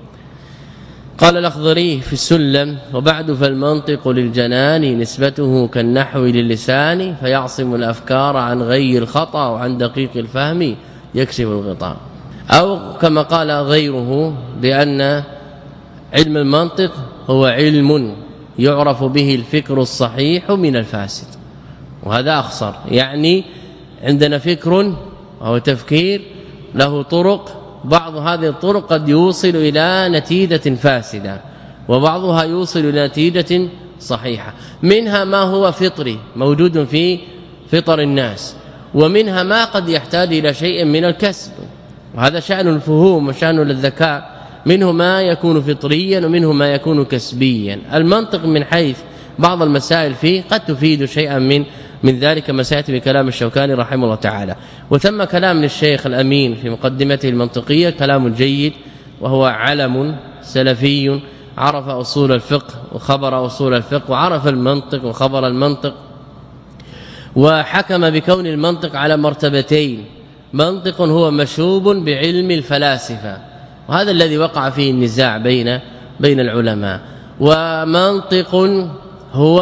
قال الأخضري في السلم وبعد فالمنطق للجنان نسبته كالنحو للسان فيعصم الأفكار عن غي الخطأ وعن دقيق الفهم يكشف الغطاء. أو كما قال غيره بأن علم المنطق هو علم يعرف به الفكر الصحيح من الفاسد. وهذا اخصر يعني عندنا فكر وهو تفكير له طرق. بعض هذه الطرق قد يوصل إلى نتيجة فاسدة وبعضها يوصل إلى نتيجة صحيحة. منها ما هو فطري موجود في فطر الناس. ومنها ما قد يحتاج إلى شيء من الكسب. وهذا شأن الفهوم وشأن الذكاء. منه ما يكون فطريا ومنه ما يكون كسبيا. المنطق من حيث بعض المسائل فيه قد تفيد شيئا من من ذلك ما سيأتي بكلام الشوكاني رحمه الله تعالى. وثم كلام للشيخ الأمين في مقدمته المنطقية كلام جيد وهو علم سلفي عرف أصول الفقه وخبر أصول الفقه وعرف المنطق وخبر المنطق وحكم بكون المنطق على مرتبتين. منطق هو مشوب بعلم الفلاسفة. وهذا الذي وقع فيه النزاع بين بين العلماء. ومنطق هو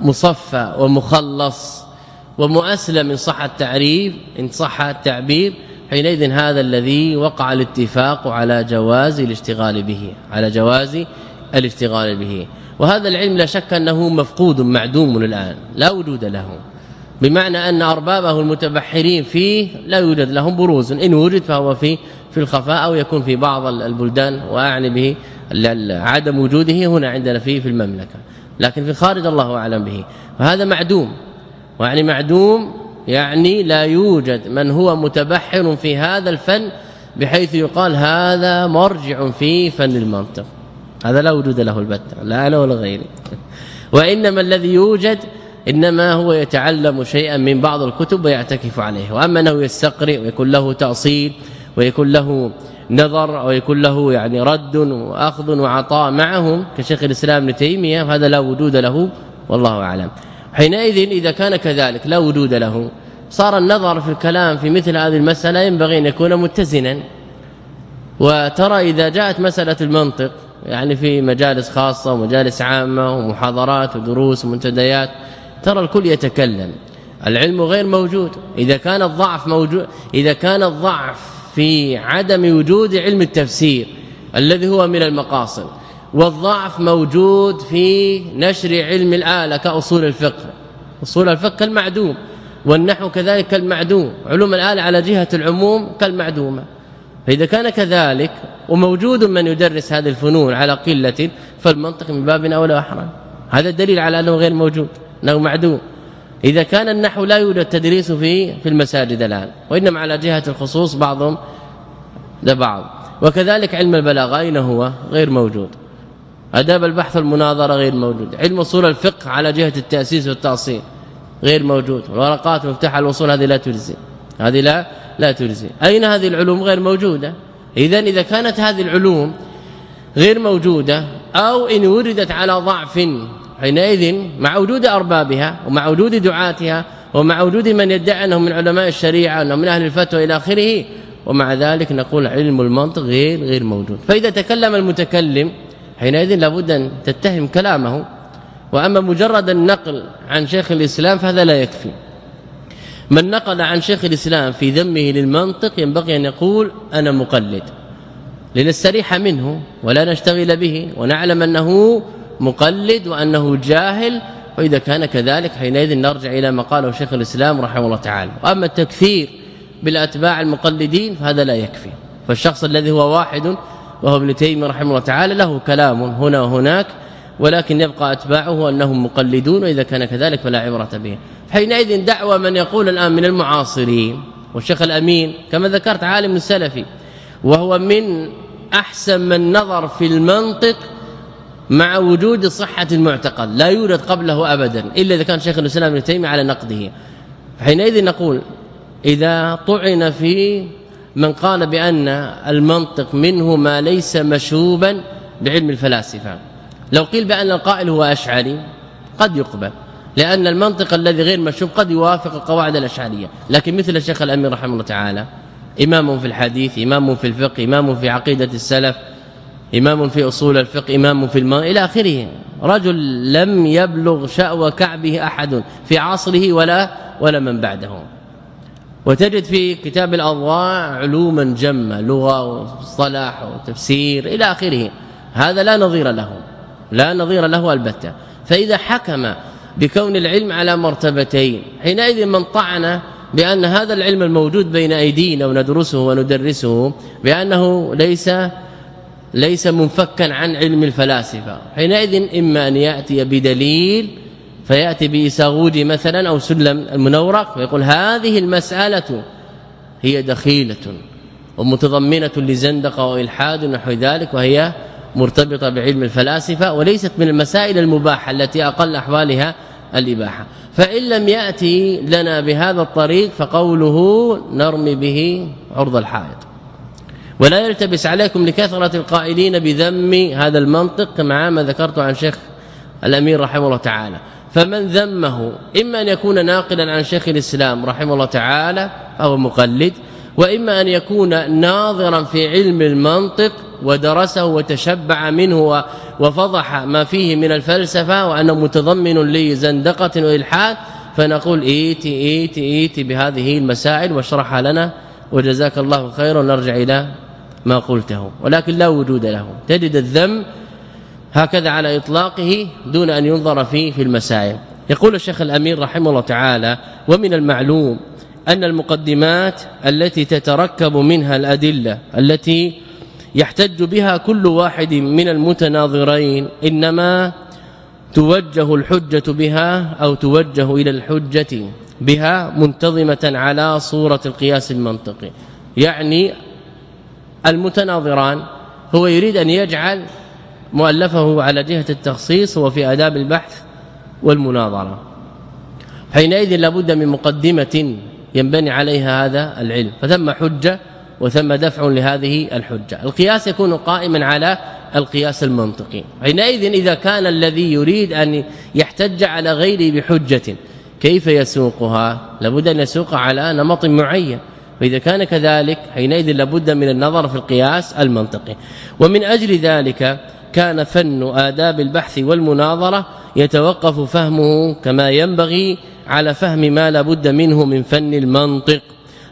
مصفى ومخلص ومؤسلم من صح التعريف ان صح التعبير حينئذ هذا الذي وقع الاتفاق على جواز الاشتغال به على جواز الاشتغال به. وهذا العلم لا شك أنه مفقود معدوم الآن لا وجود له. بمعنى أن أربابه المتبحرين فيه لا يوجد لهم بروز إن وجد فهو في في الخفاء أو يكون في بعض البلدان وأعني به عدم وجوده هنا عندنا فيه في المملكة. لكن في خارج الله أعلم به. فهذا معدوم. ويعني معدوم يعني لا يوجد من هو متبحر في هذا الفن بحيث يقال هذا مرجع في فن المنطق. هذا لا وجود له البتة لا أنا ولا غيري. وإنما الذي يوجد إنما هو يتعلم شيئا من بعض الكتب ويعتكف عليه. وأما أنه يستقرئ ويكون له تأصيل ويكون له نظر أو يكون له يعني رد وأخذ وعطاء معهم كشيخ الإسلام ابن تيمية هذا لا وجود له والله أعلم. حينئذ إذا كان كذلك لا وجود له. صار النظر في الكلام في مثل هذه المسألة ينبغي أن يكون متزنا. وترى إذا جاءت مسألة المنطق يعني في مجالس خاصة ومجالس عامة ومحاضرات ودروس ومنتديات ترى الكل يتكلم. العلم غير موجود. إذا كان الضعف موجود إذا كان الضعف في عدم وجود علم التفسير الذي هو من المقاصد والضعف موجود في نشر علم الآلة كأصول الفقه. أصول الفقه كالمعدوم والنحو كذلك كالمعدوم. علوم الآلة على جهة العموم كالمعدومة. فإذا كان كذلك وموجود من يدرس هذه الفنون على قلة فالمنطق من باب أولى احرى هذا الدليل على أنه غير موجود أنه معدوم. إذا كان النحو لا يوجد تدريس فيه في المساجد الآن وإنما على جهة الخصوص بعضهم لبعض وكذلك علم البلاغة أين هو؟ غير موجود. أداب البحث والمناظرة غير موجود. علم أصول الفقه على جهة التأسيس والتأصيل غير موجود. ورقات مفتاح الوصول هذه لا تجزي. هذه لا لا تجزي. أين هذه العلوم؟ غير موجودة. اذا إذا كانت هذه العلوم غير موجودة أو إن وردت على ضعف حينئذ مع وجود أربابها ومع وجود دعاتها ومع وجود من يدعي انهم من علماء الشريعة انهم من أهل الفتوى إلى آخره ومع ذلك نقول علم المنطق غير غير موجود. فإذا تكلم المتكلم حينئذ لابد أن تتهم كلامه. وأما مجرد النقل عن شيخ الإسلام فهذا لا يكفي. من نقل عن شيخ الإسلام في ذمه للمنطق ينبغي أن يقول أنا مقلد. لنستريح منه ولا نشتغل به ونعلم أنه مقلد وأنه جاهل وإذا كان كذلك حينئذ نرجع إلى ما قاله شيخ الإسلام رحمه الله تعالى. وأما التكفير بالأتباع المقلدين فهذا لا يكفي. فالشخص الذي هو واحد وهو ابن تيمية رحمه الله تعالى له كلام هنا وهناك ولكن يبقى أتباعه أنهم مقلدون وإذا كان كذلك فلا عبرة به. حينئذ دعوى من يقول الآن من المعاصرين. والشيخ الأمين كما ذكرت عالم السلفي وهو من أحسن من نظر في المنطق مع وجود صحة المعتقد لا يوجد قبله أبدا إلا إذا كان شيخ الإسلام ابن تيمية على نقده. حينئذ نقول إذا طعن في من قال بأن المنطق منه ما ليس مشوبا بعلم الفلاسفة. لو قيل بأن القائل هو أشعري قد يقبل لأن المنطق الذي غير مشوب قد يوافق القواعد الأشعرية. لكن مثل الشيخ الأمير رحمه الله تعالى إمام في الحديث إمام في الفقه إمام في عقيدة السلف إمام في أصول الفقه إمام في الماء إلى آخره. رجل لم يبلغ شأو كعبه أحد في عصره ولا ولا من بعده. وتجد في كتاب الأضواء علوما جمة لغة وصلاح وتفسير إلى آخره. هذا لا نظير له لا نظير له البتة. فإذا حكم بكون العلم على مرتبتين حينئذ من طعن بأن هذا العلم الموجود بين أيدينا وندرسه وندرسه بأنه ليس ليس منفكا عن علم الفلاسفة. حينئذ إما أن يأتي بدليل فيأتي بإساغودي مثلا أو سلم المنورق ويقول هذه المسألة هي دخيلة ومتضمنة لزندقة وإلحاد ونحو ذلك وهي مرتبطة بعلم الفلاسفة وليست من المسائل المباحة التي أقل أحوالها الإباحة. فإن لم يأتي لنا بهذا الطريق فقوله نرمي به عرض الحائط. ولا يلتبس عليكم لكثرة القائلين بذم هذا المنطق مع ما ذكرت عن شيخ الأمير رحمه الله تعالى. فمن ذمه إما أن يكون ناقلا عن شيخ الإسلام رحمه الله تعالى أو مقلد وإما أن يكون ناظرا في علم المنطق ودرسه وتشبع منه وفضح ما فيه من الفلسفة وأنه متضمن لزندقة وإلحاد فنقول ايتي ايتي ايتي بهذه المسائل واشرحها لنا وجزاك الله خيرا. نرجع إلى ما قلته ولكن لا وجود له. تجد الذم هكذا على إطلاقه دون أن ينظر فيه في المسائل. يقول الشيخ الأمير رحمه الله تعالى ومن المعلوم أن المقدمات التي تتركب منها الأدلة التي يحتج بها كل واحد من المتناظرين إنما توجه الحجة بها أو توجه إلى الحجة بها منتظمة على صورة القياس المنطقي. يعني المتناظران. هو يريد أن يجعل مؤلفه على جهة التخصيص وفي آداب البحث والمناظرة. حينئذ لابد من مقدمة ينبني عليها هذا العلم فثم حجة وثم دفع لهذه الحجة. القياس يكون قائما على القياس المنطقي. حينئذ إذا كان الذي يريد أن يحتج على غيره بحجة كيف يسوقها؟ لابد أن يسوق على نمط معين. فإذا كان كذلك حينئذ لابد من النظر في القياس المنطقي. ومن أجل ذلك كان فن آداب البحث والمناظرة يتوقف فهمه كما ينبغي على فهم ما لابد منه من فن المنطق.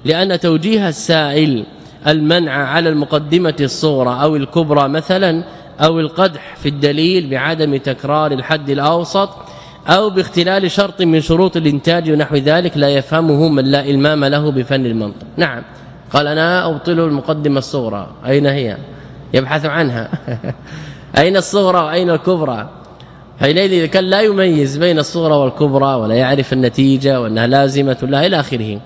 لأن توجيه السائل المنع على المقدمة الصغرى أو الكبرى مثلا أو القدح في الدليل بعدم تكرار الحد الأوسط أو باختلال شرط من شروط الإنتاج ونحو ذلك لا يفهمه من لا إلمام له بفن المنطق. نعم. قال أنا أبطل المقدمة الصغرى. أين هي؟ يبحث عنها. أين الصغرى وأين الكبرى؟ حينئذ إذا كان لا يميز بين الصغرى والكبرى ولا يعرف النتيجة وأنها لازمة لا إلى آخره.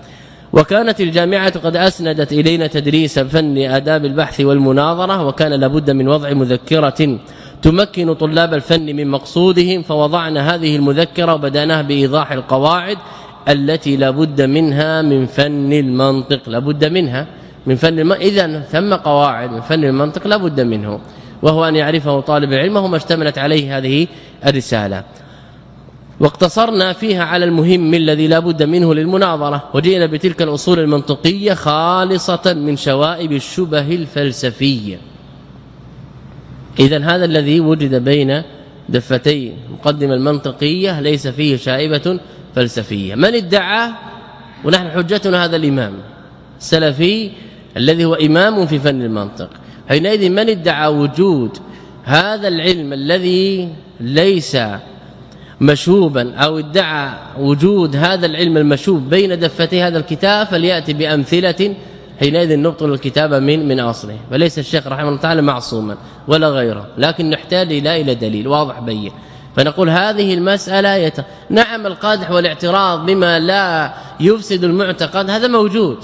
وكانت الجامعة قد أسندت إلينا تدريس فن آداب البحث والمناظرة وكان لابد من وضع مذكرة تمكن طلاب الفن من مقصودهم فوضعنا هذه المذكرة وبدأناها بإيضاح القواعد التي لابد منها من فن المنطق لابد منها من فن الم... إذا ثم قواعد من فن المنطق لابد منه وهو أن يعرفه طالب العلم وهو ما اشتملت عليه هذه الرسالة. واقتصرنا فيها على المهم الذي لا بد منه للمناظرة وجئنا بتلك الأصول المنطقية خالصة من شوائب الشبه الفلسفية. اذا هذا الذي وجد بين دفتي المقدمه المنطقية ليس فيه شائبة فلسفية. من ادعى ونحن حجتنا هذا الإمام السلفي الذي هو إمام في فن المنطق. حينئذ من ادعى وجود هذا العلم الذي ليس مشوبا أو ادعى وجود هذا العلم المشوب بين دفتي هذا الكتاب فليأتي بأمثلة حينئذ نبطل الكتاب من من أصله. فليس الشيخ رحمه الله تعالى معصوما ولا غيره. لكن نحتاج إلى إلى دليل واضح بين. فنقول هذه المسألة يت... نعم القادح والاعتراض بما لا يفسد المعتقد هذا موجود.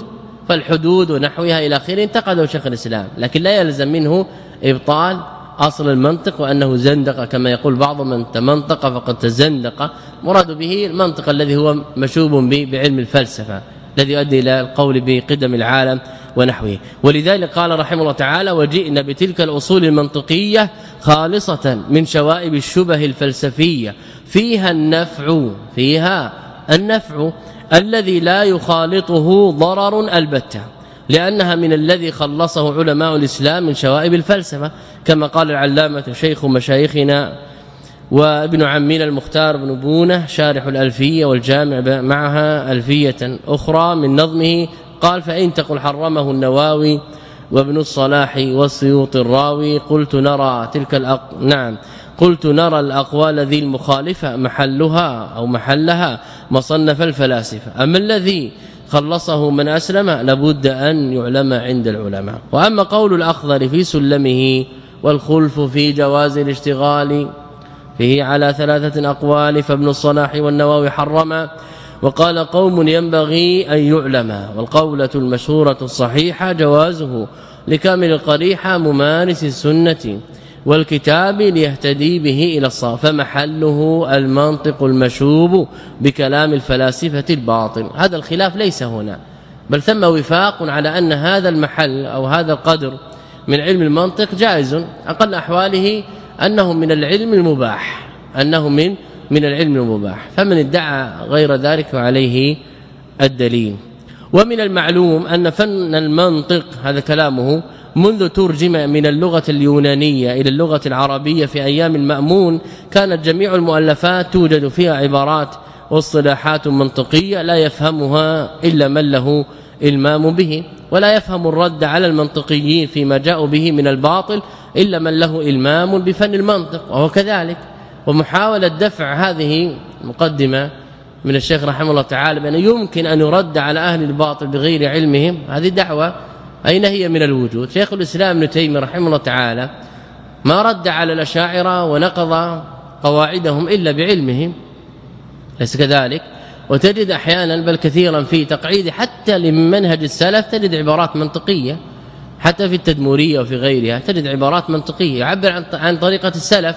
فالحدود ونحوها إلى آخره انتقده شيخ الإسلام. لكن لا يلزم منه إبطال أصل المنطق وأنه زندق كما يقول بعض من تمنطق فقد تزندق. مراد به المنطق الذي هو مشوب بعلم الفلسفة. الذي يؤدي إلى القول بقدم العالم ونحوه. ولذلك قال رحمه الله تعالى وجئنا بتلك الأصول المنطقية خالصة من شوائب الشبه الفلسفية. فيها النفع فيها النفع الذي لا يخالطه ضرر البتة لأنها من الذي خلصه علماء الإسلام من شوائب الفلسفة. كما قال العلامة شيخ مشايخنا وابن عمنا المختار بن بونة شارح الألفية والجامع معها ألفية أخرى من نظمه قال فإن تقل حرمه النواوي وابن الصلاح والسيوط الراوي قلت نرى تلك الأق... نعم قلت نرى الأقوال ذي المخالفة محلها أو محلها مصنف الفلاسفة. أما الذي خلصه من أسلم لابد أن يعلم عند العلماء. وأما قول الأخضر في سلمه والخلف في جواز الاشتغال فيه على ثلاثة أقوال فابن الصلاح والنواوي حرما وقال قوم ينبغي أن يعلم والقولة المشهورة الصحيحة جوازه لكامل القريحة ممارس السنة والكتاب ليهتدي به إلى الصواب فمحله المنطق المشوب بكلام الفلاسفة الباطل. هذا الخلاف ليس هنا بل ثم وفاق على أن هذا المحل أو هذا القدر من علم المنطق جائز أقل أحواله أنه من العلم المباح. أنه من من العلم المباح. فمن ادعى غير ذلك فعليه الدليل. ومن المعلوم أن فن المنطق هذا كلامه منذ ترجم من اللغة اليونانية إلى اللغة العربية في أيام المأمون كانت جميع المؤلفات توجد فيها عبارات واصطلاحات منطقية لا يفهمها إلا من له المام به ولا يفهم الرد على المنطقيين فيما جاءوا به من الباطل إلا من له إلمام بفن المنطق وهو كذلك. ومحاولة دفع هذه مقدمه من الشيخ رحمه الله تعالى بأن يمكن أن يرد على أهل الباطل بغير علمهم هذه دعوة. أين هي من الوجود؟ شيخ الإسلام ابن تيمية رحمه الله تعالى ما رد على الأشاعرة ونقض قواعدهم إلا بعلمهم ليس كذلك؟ وتجد أحيانا بل كثيرا في تقعيد حتى لمنهج السلف تجد عبارات منطقية حتى في التدمورية وفي غيرها تجد عبارات منطقية. يعبر عن طريقة السلف.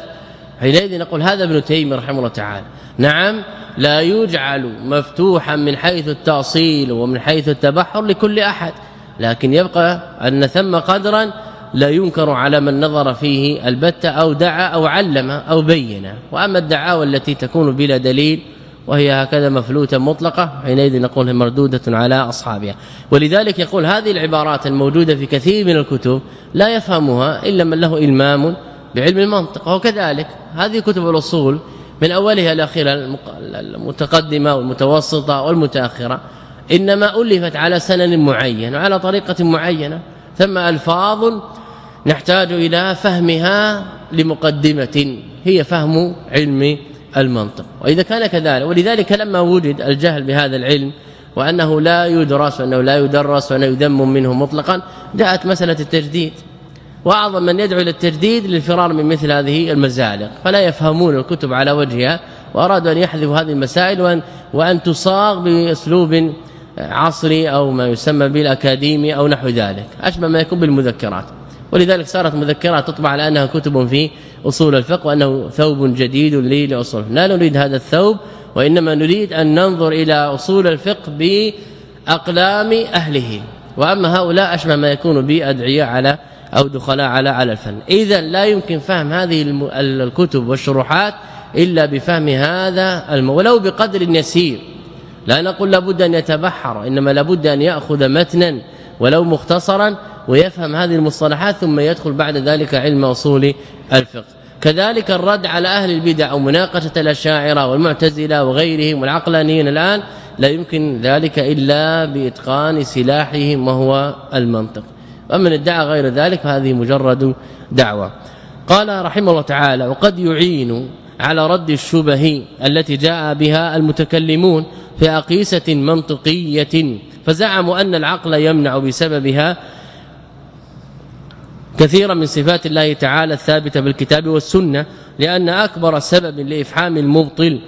حينئذ نقول هذا ابن تيمية رحمه الله تعالى. نعم لا يجعل مفتوحا من حيث التأصيل ومن حيث التبحر لكل أحد لكن يبقى أن ثم قدرا لا ينكر على من نظر فيه البتة أو دعا أو علم أو بين. وأما الدعاوى التي تكون بلا دليل وهي هكذا مفلوتة مطلقة حينئذ نقول مردودة على أصحابها. ولذلك يقول هذه العبارات الموجودة في كثير من الكتب لا يفهمها إلا من له إلمام بعلم المنطق وكذلك هذه كتب الأصول من أولها إلى آخرها المتقدمة والمتوسطة والمتأخرة إنما ألفت على سنن معين وعلى طريقة معينة. ثم ألفاظ نحتاج إلى فهمها لمقدمة هي فهم علم المنطق. وإذا كان كذلك ولذلك لما وجد الجهل بهذا العلم وأنه لا يدرس وأنه لا يدرس وأنه يذم منه مطلقا جاءت مسألة التجديد. وأعظم من يدعو إلى التجديد للفرار من مثل هذه المزالق. فلا يفهمون الكتب على وجهها وأرادوا أن يحذفوا هذه المسائل وان وأن تصاغ بأسلوب عصري أو ما يسمى بالأكاديمي أو نحو ذلك. أشبه ما يكون بالمذكرات. ولذلك صارت مذكرات تطبع على أنها كتب في أصول الفقه وأنه ثوب جديد لي لأصول لا نريد هذا الثوب وإنما نريد أن ننظر إلى أصول الفقه بأقلام أهله. وأما هؤلاء أشبه ما يكون بادعياء على أو دخلاء على على الفن. اذا لا يمكن فهم هذه الكتب والشروحات إلا بفهم هذا الم... ولو بقدر يسير. لا نقول لابد أن يتبحر إنما لابد أن يأخذ متنا ولو مختصرا ويفهم هذه المصطلحات ثم يدخل بعد ذلك علم أصول الفقه. كذلك الرد على أهل البدع أو مناقشه الأشاعرة والمعتزلة وغيرهم والعقلانيين الآن لا يمكن ذلك إلا بإتقان سلاحهم وهو المنطق. ومن ادعى غير ذلك فهذه مجرد دعوة. قال رحمه الله تعالى وقد يعين على رد الشبه التي جاء بها المتكلمون في أقيسة منطقية فزعموا أن العقل يمنع بسببها كثيرا من صفات الله تعالى الثابتة بالكتاب والسنة لأن أكبر سبب لإفحام المبطل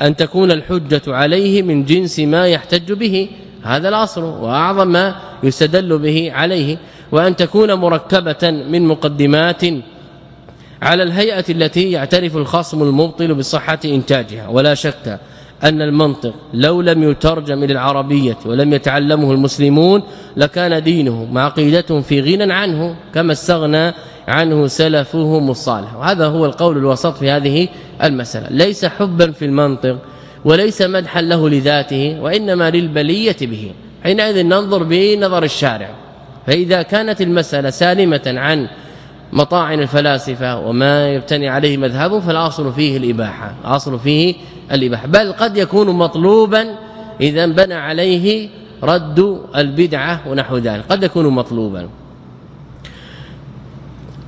أن تكون الحجة عليه من جنس ما يحتج به هذا الأصل وأعظم ما يستدل به عليه وأن تكون مركبة من مقدمات على الهيئة التي يعترف الخصم المبطل بصحة إنتاجها ولا شك أن المنطق لو لم يترجم إلى العربية ولم يتعلمه المسلمون لكان دينه معقيدة في غنى عنه كما استغنى عنه سلفهم الصالح. وهذا هو القول الوسط في هذه المسألة. ليس حبا في المنطق وليس مدحا له لذاته وإنما للبلية به. حينئذ ننظر بنظر الشارع. فإذا كانت المسألة سالمة عن مطاعن الفلاسفة وما يبتني عليه مذهبه فالأصل فيه الإباحة. الأصل فيه الإباحة. بل قد يكون مطلوبا إذا بنى عليه رد البدعة ونحو ذلك. قد يكون مطلوبا.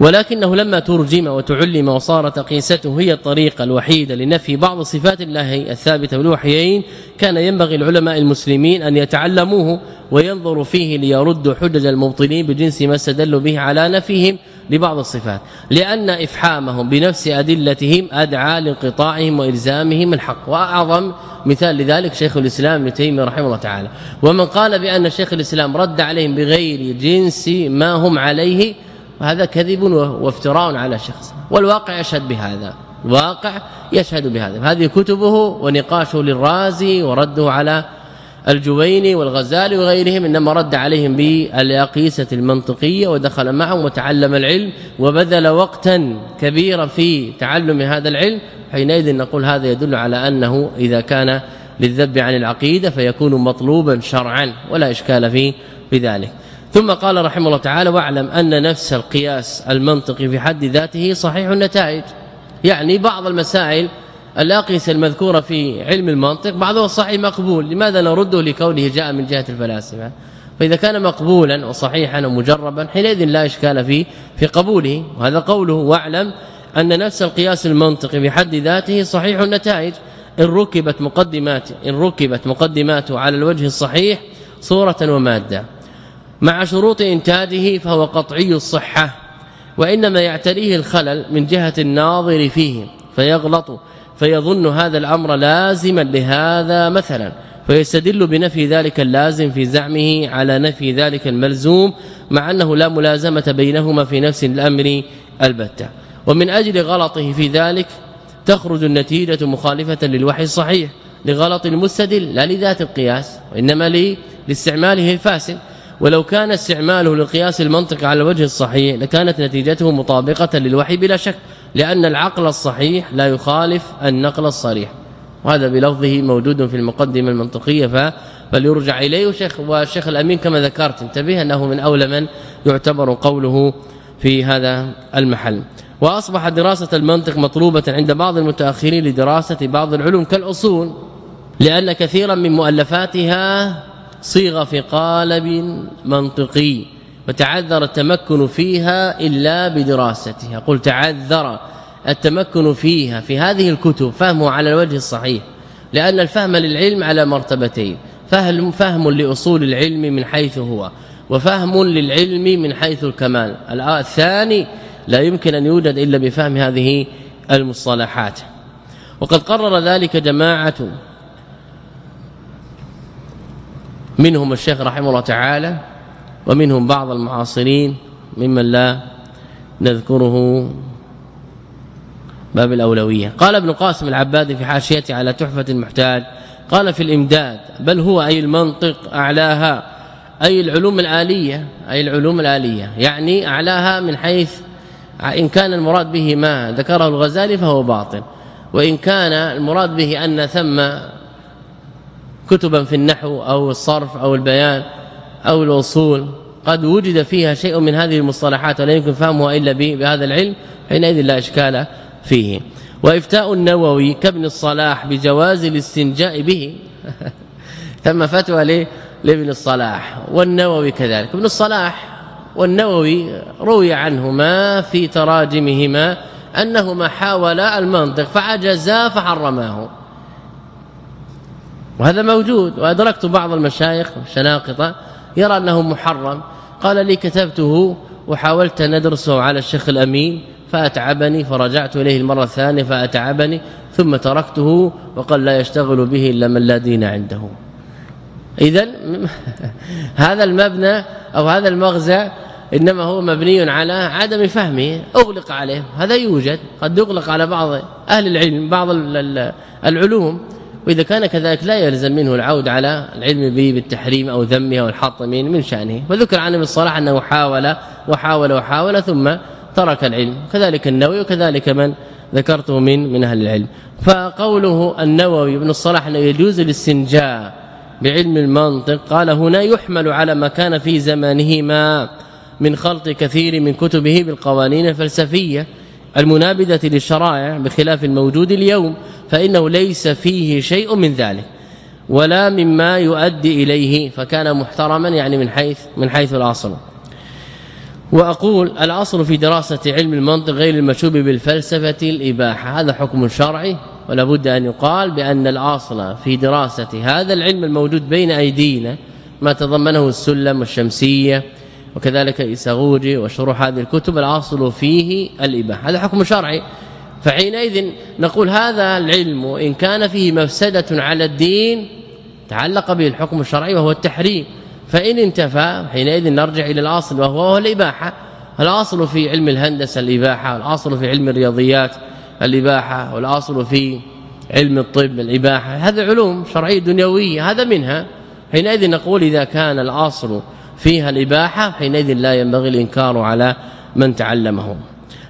ولكنه لما ترجم وتعلم وصارت قيسته هي الطريقة الوحيدة لنفي بعض صفات الله الثابتة بالوحيين كان ينبغي العلماء المسلمين أن يتعلموه وينظروا فيه ليردوا حجج المبطلين بجنس ما استدلوا به على نفيهم لبعض الصفات. لأن إفحامهم بنفس أدلتهم أدعى لانقطاعهم وإلزامهم الحق. وأعظم مثال لذلك شيخ الإسلام ابن تيمية رحمه الله تعالى. ومن قال بأن شيخ الإسلام رد عليهم بغير جنس ما هم عليه وهذا كذب وافتراء على شخص. والواقع يشهد بهذا. الواقع يشهد بهذا. هذه كتبه ونقاشه للرازي ورده على الجويني والغزالي وغيرهم إنما رد عليهم بالاقيسه المنطقية ودخل معهم وتعلم العلم وبذل وقتا كبيرا في تعلم هذا العلم. حينئذ نقول هذا يدل على أنه إذا كان للذب عن العقيدة فيكون مطلوبا شرعا ولا إشكال فيه بذلك. ثم قال رحمه الله تعالى واعلم أن نفس القياس المنطقي في حد ذاته صحيح النتائج. يعني بعض المسائل الاقيسه المذكوره في علم المنطق بعضها صحيح مقبول لماذا نرده لكونه جاء من جهة الفلاسفة؟ فإذا كان مقبولا وصحيحا ومجربا حينئذ لا إشكال فيه في قبوله. وهذا قوله واعلم أن نفس القياس المنطقي بحد ذاته صحيح النتائج. إن ركبت مقدمات إن ركبت مقدماته على الوجه الصحيح صورة ومادة. مع شروط إنتاجه فهو قطعي الصحة وإنما يعتريه الخلل من جهة الناظر فيه فيغلط فيظن هذا الأمر لازما لهذا مثلا فيستدل بنفي ذلك اللازم في زعمه على نفي ذلك الملزوم مع أنه لا ملازمة بينهما في نفس الأمر البتة. ومن أجل غلطه في ذلك تخرج النتيجة مخالفة للوحي الصحيح لغلط المستدل لا لذات القياس وإنما لاستعماله الفاسد. ولو كان استعماله للقياس المنطق على الوجه الصحيح لكانت نتيجته مطابقة للوحي بلا شك. لأن العقل الصحيح لا يخالف النقل الصريح. وهذا بلفظه موجود في المقدمة المنطقية فليرجع إليه وشيخ والشيخ الأمين كما ذكرت انتبه أنه من اولى من يعتبر قوله في هذا المحل. وأصبح دراسة المنطق مطلوبة عند بعض المتأخرين لدراسة بعض العلوم كالأصول لأن كثيرا من مؤلفاتها صيغة في قالب منطقي. وتعذر التمكن فيها إلا بدراستها. قل تعذر التمكن فيها في هذه الكتب فهمه على الوجه الصحيح لأن الفهم للعلم على مرتبتين فهم فهم لأصول العلم من حيث هو وفهم للعلم من حيث الكمال. الثاني لا يمكن أن يوجد إلا بفهم هذه المصطلحات. وقد قرر ذلك جماعة منهم الشيخ رحمه الله تعالى ومنهم بعض المعاصرين ممن لا نذكره باب الأولوية. قال ابن قاسم العبادي في حاشيته على تحفة المحتاج قال في الإمداد بل هو أي المنطق أعلاها أي العلوم الآلية أي العلوم الآلية يعني أعلاها من حيث إن كان المراد به ما ذكره الغزالي فهو باطل وإن كان المراد به أن ثم كتبا في النحو أو الصرف أو البيان أو الأصول قد وجد فيها شيء من هذه المصطلحات ولا يمكن فهمها إلا بهذا العلم حينئذ لا إشكال فيه. وإفتاء النووي كابن الصلاح بجواز الاستنجاء به. ثم فتوى لابن الصلاح. والنووي كذلك. ابن الصلاح والنووي روي عنهما في تراجمهما أنهما حاولا المنطق فعجزا فحرماه. وهذا موجود وأدركت بعض المشايخ الشناقطه يرى أنه محرم. قال لي كتبته وحاولت أن أدرسه على الشيخ الأمين فأتعبني فرجعت إليه المرة الثانية فأتعبني ثم تركته وقال لا يشتغل به إلا من لا دين عنده. اذا هذا المبنى أو هذا المغزى إنما هو مبني على عدم فهمه أغلق عليه. هذا يوجد قد يغلق على بعض أهل العلم بعض العلوم. وإذا كان كذلك لا يلزم منه العود على العلم به بالتحريم أو ذمه أو الحط من من شأنه. وذكر عن ابن الصلاح أنه حاول وحاول وحاول ثم ترك العلم. كذلك النووي وكذلك من ذكرته من من أهل العلم. فقوله النووي ابن الصلاح أنه يجوز الاستنجاء بعلم المنطق قال هنا يحمل على ما كان في زمانهما من خلط كثير من كتبه بالقوانين الفلسفية المنابذة للشرائع بخلاف الموجود اليوم. فإنه ليس فيه شيء من ذلك ولا مما يؤدي إليه فكان محترما يعني من حيث من حيث الاصل وأقول الاصل في دراسة علم المنطق غير المشوب بالفلسفة الإباحة هذا حكم شرعي ولا بد أن يقال بأن الاصل في دراسة هذا العلم الموجود بين أيدينا ما تضمنه السلم والشمسية وكذلك إساغوجي وشروح هذه الكتب الاصل فيه الإباحة. هذا حكم شرعي. فحينئذ نقول هذا العلم ان كان فيه مفسدة على الدين تعلق به الحكم الشرعي وهو التحريم فإن انتفى حينئذ نرجع إلى الأصل وهو هو الإباحة. الأصل في علم الهندسة الإباحة والأصل في علم الرياضيات الإباحة والأصل في علم الطب الإباحة. هذا علوم شرعية دنيوية هذا منها. حينئذ نقول إذا كان الأصل فيها الإباحة حينئذ لا ينبغي الإنكار على من تعلمه.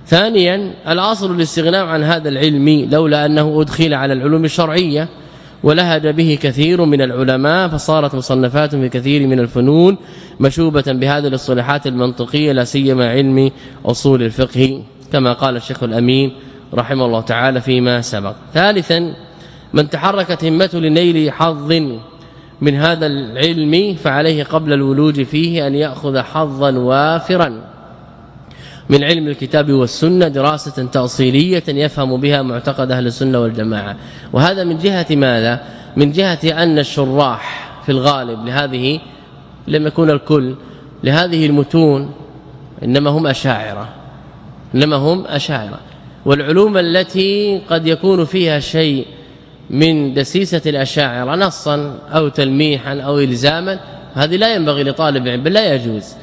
ثانيا الأصل الاستغناء عن هذا العلم لولا أنه أدخل على العلوم الشرعية ولهج به كثير من العلماء فصارت مصنفات في كثير من الفنون مشوبة بهذه الاصطلاحات المنطقية لا سيما علم أصول الفقه كما قال الشيخ الأمين رحمه الله تعالى فيما سبق. ثالثا من تحركت همته لنيل حظ من هذا العلم فعليه قبل الولوج فيه أن يأخذ حظا وافرا. من علم الكتاب والسنة دراسة تأصيلية يفهم بها معتقد أهل السنة والجماعة. وهذا من جهة ماذا؟ من جهة أن الشراح في الغالب لهذه لم يكون الكل لهذه المتون إنما هم أشاعرة. إنما هم أشاعرة. والعلوم التي قد يكون فيها شيء من دسيسة الأشاعرة نصا أو تلميحا أو إلزاما هذه لا ينبغي لطالب علم بل لا يجوز.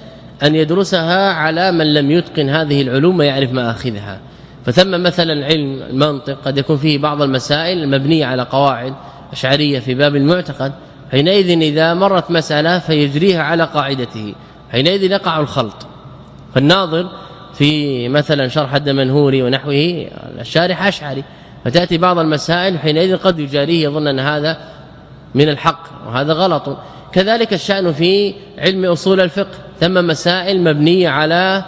أن يدرسها على من لم يتقن هذه العلوم ويعرف مآخذها. فثم مثلا علم المنطق قد يكون فيه بعض المسائل المبنيه على قواعد أشعرية في باب المعتقد. حينئذ إذا مرت مسألة فيجريها على قاعدته. حينئذ يقع الخلط. فالناظر في مثلا شرح الدمنهوري ونحوه الشارح أشعري. فتأتي بعض المسائل حينئذ قد يجاريه يظن أن هذا من الحق وهذا غلط. كذلك الشأن في علم أصول الفقه. ثم مسائل مبنية على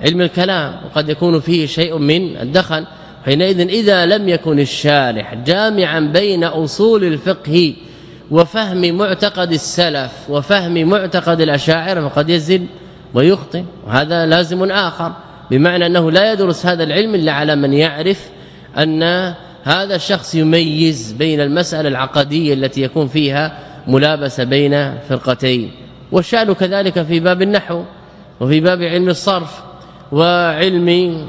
علم الكلام وقد يكون فيه شيء من الدخل. حينئذ إذا لم يكن الشارح جامعا بين أصول الفقه وفهم معتقد السلف وفهم معتقد الأشاعرة فقد يزل ويخطئ وهذا لازم آخر. بمعنى أنه لا يدرس هذا العلم إلا على من يعرف أن هذا الشخص يميز بين المسألة العقدية التي يكون فيها ملابسة بين فرقتين. والشأن كذلك في باب النحو وفي باب علم الصرف وعلم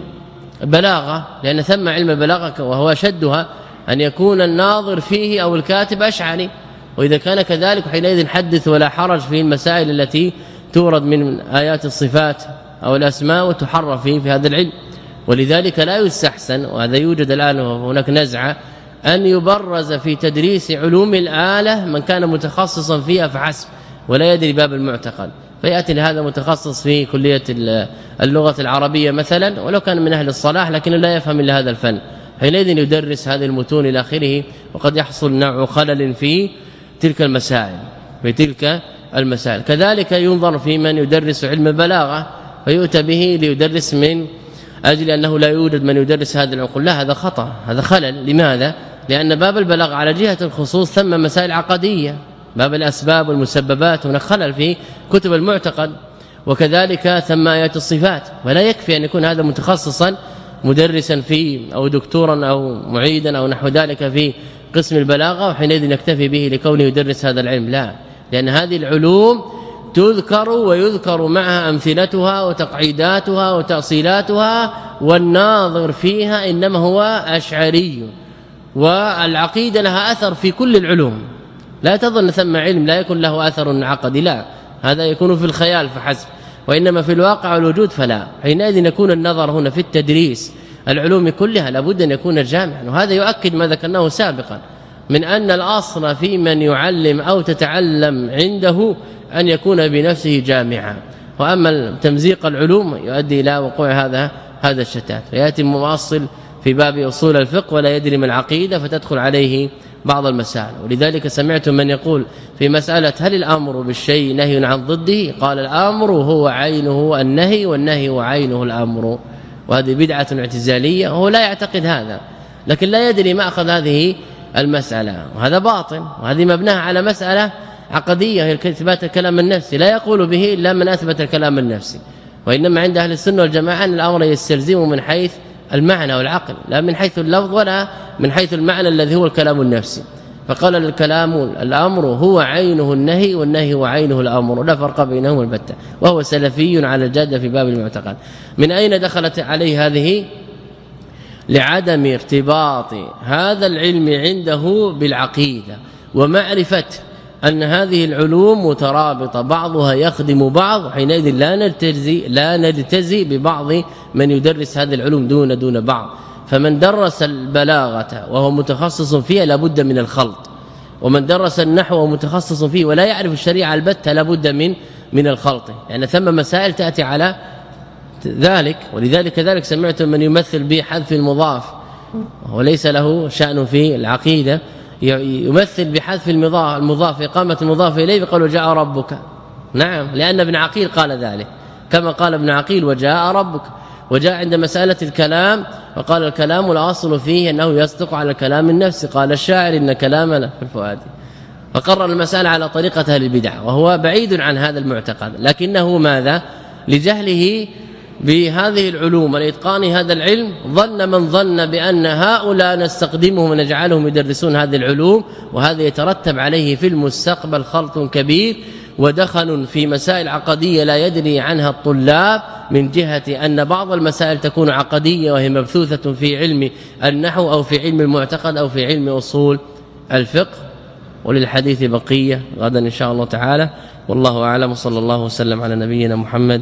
بلاغة لأن ثم علم بلاغة وهو شدها أن يكون الناظر فيه أو الكاتب أشعري. وإذا كان كذلك حينئذ حدث ولا حرج في المسائل التي تورد من آيات الصفات أو الأسماء وتحرف فيه في هذا العلم. ولذلك لا يستحسن وهذا يوجد الآن وهناك نزعة أن يبرز في تدريس علوم الآلة من كان متخصصا فيها فحسب ولا يدري باب المعتقد فيأتي لهذا متخصص في كلية اللغة العربية مثلا ولو كان من أهل الصلاح لكن لا يفهم إلا هذا الفن. حينئذ يدرس هذه المتون إلى آخره وقد يحصل نوع خلل في تلك المسائل في تلك المسائل. كذلك ينظر في من يدرس علم البلاغه فيؤتى به ليدرس من أجل أنه لا يوجد من يدرس هذه العقول. لا هذا خطأ هذا خلل. لماذا؟ لأن باب البلاغ على جهة الخصوص ثم مسائل عقدية. باب الأسباب والمسببات هناك خلل في كتب المعتقد وكذلك ثم آيات الصفات ولا يكفي أن يكون هذا متخصصا مدرسا في أو دكتورا أو معيدا أو نحو ذلك في قسم البلاغة وحينئذ نكتفي به لكونه يدرس هذا العلم. لا لأن هذه العلوم تذكر ويذكر معها أمثلتها وتقعيداتها وتأصيلاتها والناظر فيها إنما هو أشعري والعقيدة لها أثر في كل العلوم. لا تظن ثم علم لا يكون له آثر عقدي لا. هذا يكون في الخيال فحسب. وإنما في الواقع والوجود فلا. حينئذ يكون النظر هنا في التدريس العلوم كلها لابد أن يكون جامعا. وهذا يؤكد ما ذكرناه سابقا من أن الأصل في من يعلم أو تتعلم عنده أن يكون بنفسه جامعا. وأما تمزيق العلوم يؤدي إلى وقوع هذا هذا الشتات. فيأتي مواصل في باب أصول الفقه ولا يدري من العقيدة فتدخل عليه بعض المسائل. ولذلك سمعت من يقول في مسألة هل الأمر بالشيء نهي عن ضده؟ قال الأمر هو عينه النهي والنهي هو عينه الأمر. وهذه بدعة اعتزالية وهو لا يعتقد هذا لكن لا يدري ما أخذ هذه المسألة. وهذا باطل وهذه مبناها على مسألة عقدية هي إثبات الكلام النفسي. لا يقول به إلا من أثبت الكلام النفسي. وإنما عند أهل السنة والجماعة أن الأمر يستلزم من حيث المعنى والعقل لا من حيث اللفظ ولا من حيث المعنى الذي هو الكلام النفسي. فقال الكلام الأمر هو عينه النهي والنهي هو عينه الأمر لا فرق بينهما البتة. وهو سلفي على الجاده في باب المعتقد. من أين دخلت عليه هذه؟ لعدم ارتباط. هذا العلم عنده بالعقيدة ومعرفة أن هذه العلوم مترابطة بعضها يخدم بعض حينئذ لا نلتزي لا نلتزي ببعض من يدرس هذه العلوم دون دون بعض. فمن درس البلاغة وهو متخصص فيها لابد من الخلط. ومن درس النحو وهو متخصص فيه ولا يعرف الشريعة البتة لابد من من الخلط. يعني ثم مسائل تأتي على ذلك ولذلك كذلك سمعت من يمثل بحذف المضاف وليس له شأن في العقيدة. يمثل بحذف المضاف المضاف إقامة المضاف إليه بقول جاء ربك. نعم لأن ابن عقيل قال ذلك. كما قال ابن عقيل وجاء ربك. وجاء عند مسألة الكلام وقال الكلام الأصل فيه أنه يصدق على الكلام النفسي قال الشاعر إن كلامنا في الفؤاد. فقرر المسألة على طريقة أهل البدع وهو بعيد عن هذا المعتقد. لكنه ماذا؟ لجهله بهذه العلوم والاتقان هذا العلم ظن من ظن بأن هؤلاء نستخدمهم ونجعلهم يدرسون هذه العلوم وهذا يترتب عليه في المستقبل خلط كبير ودخل في مسائل عقدية لا يدري عنها الطلاب من جهة أن بعض المسائل تكون عقدية وهي مبثوثة في علم النحو أو في علم المعتقد أو في علم أصول الفقه. وللحديث بقية غدا إن شاء الله تعالى. والله أعلم صلى الله وسلم على نبينا محمد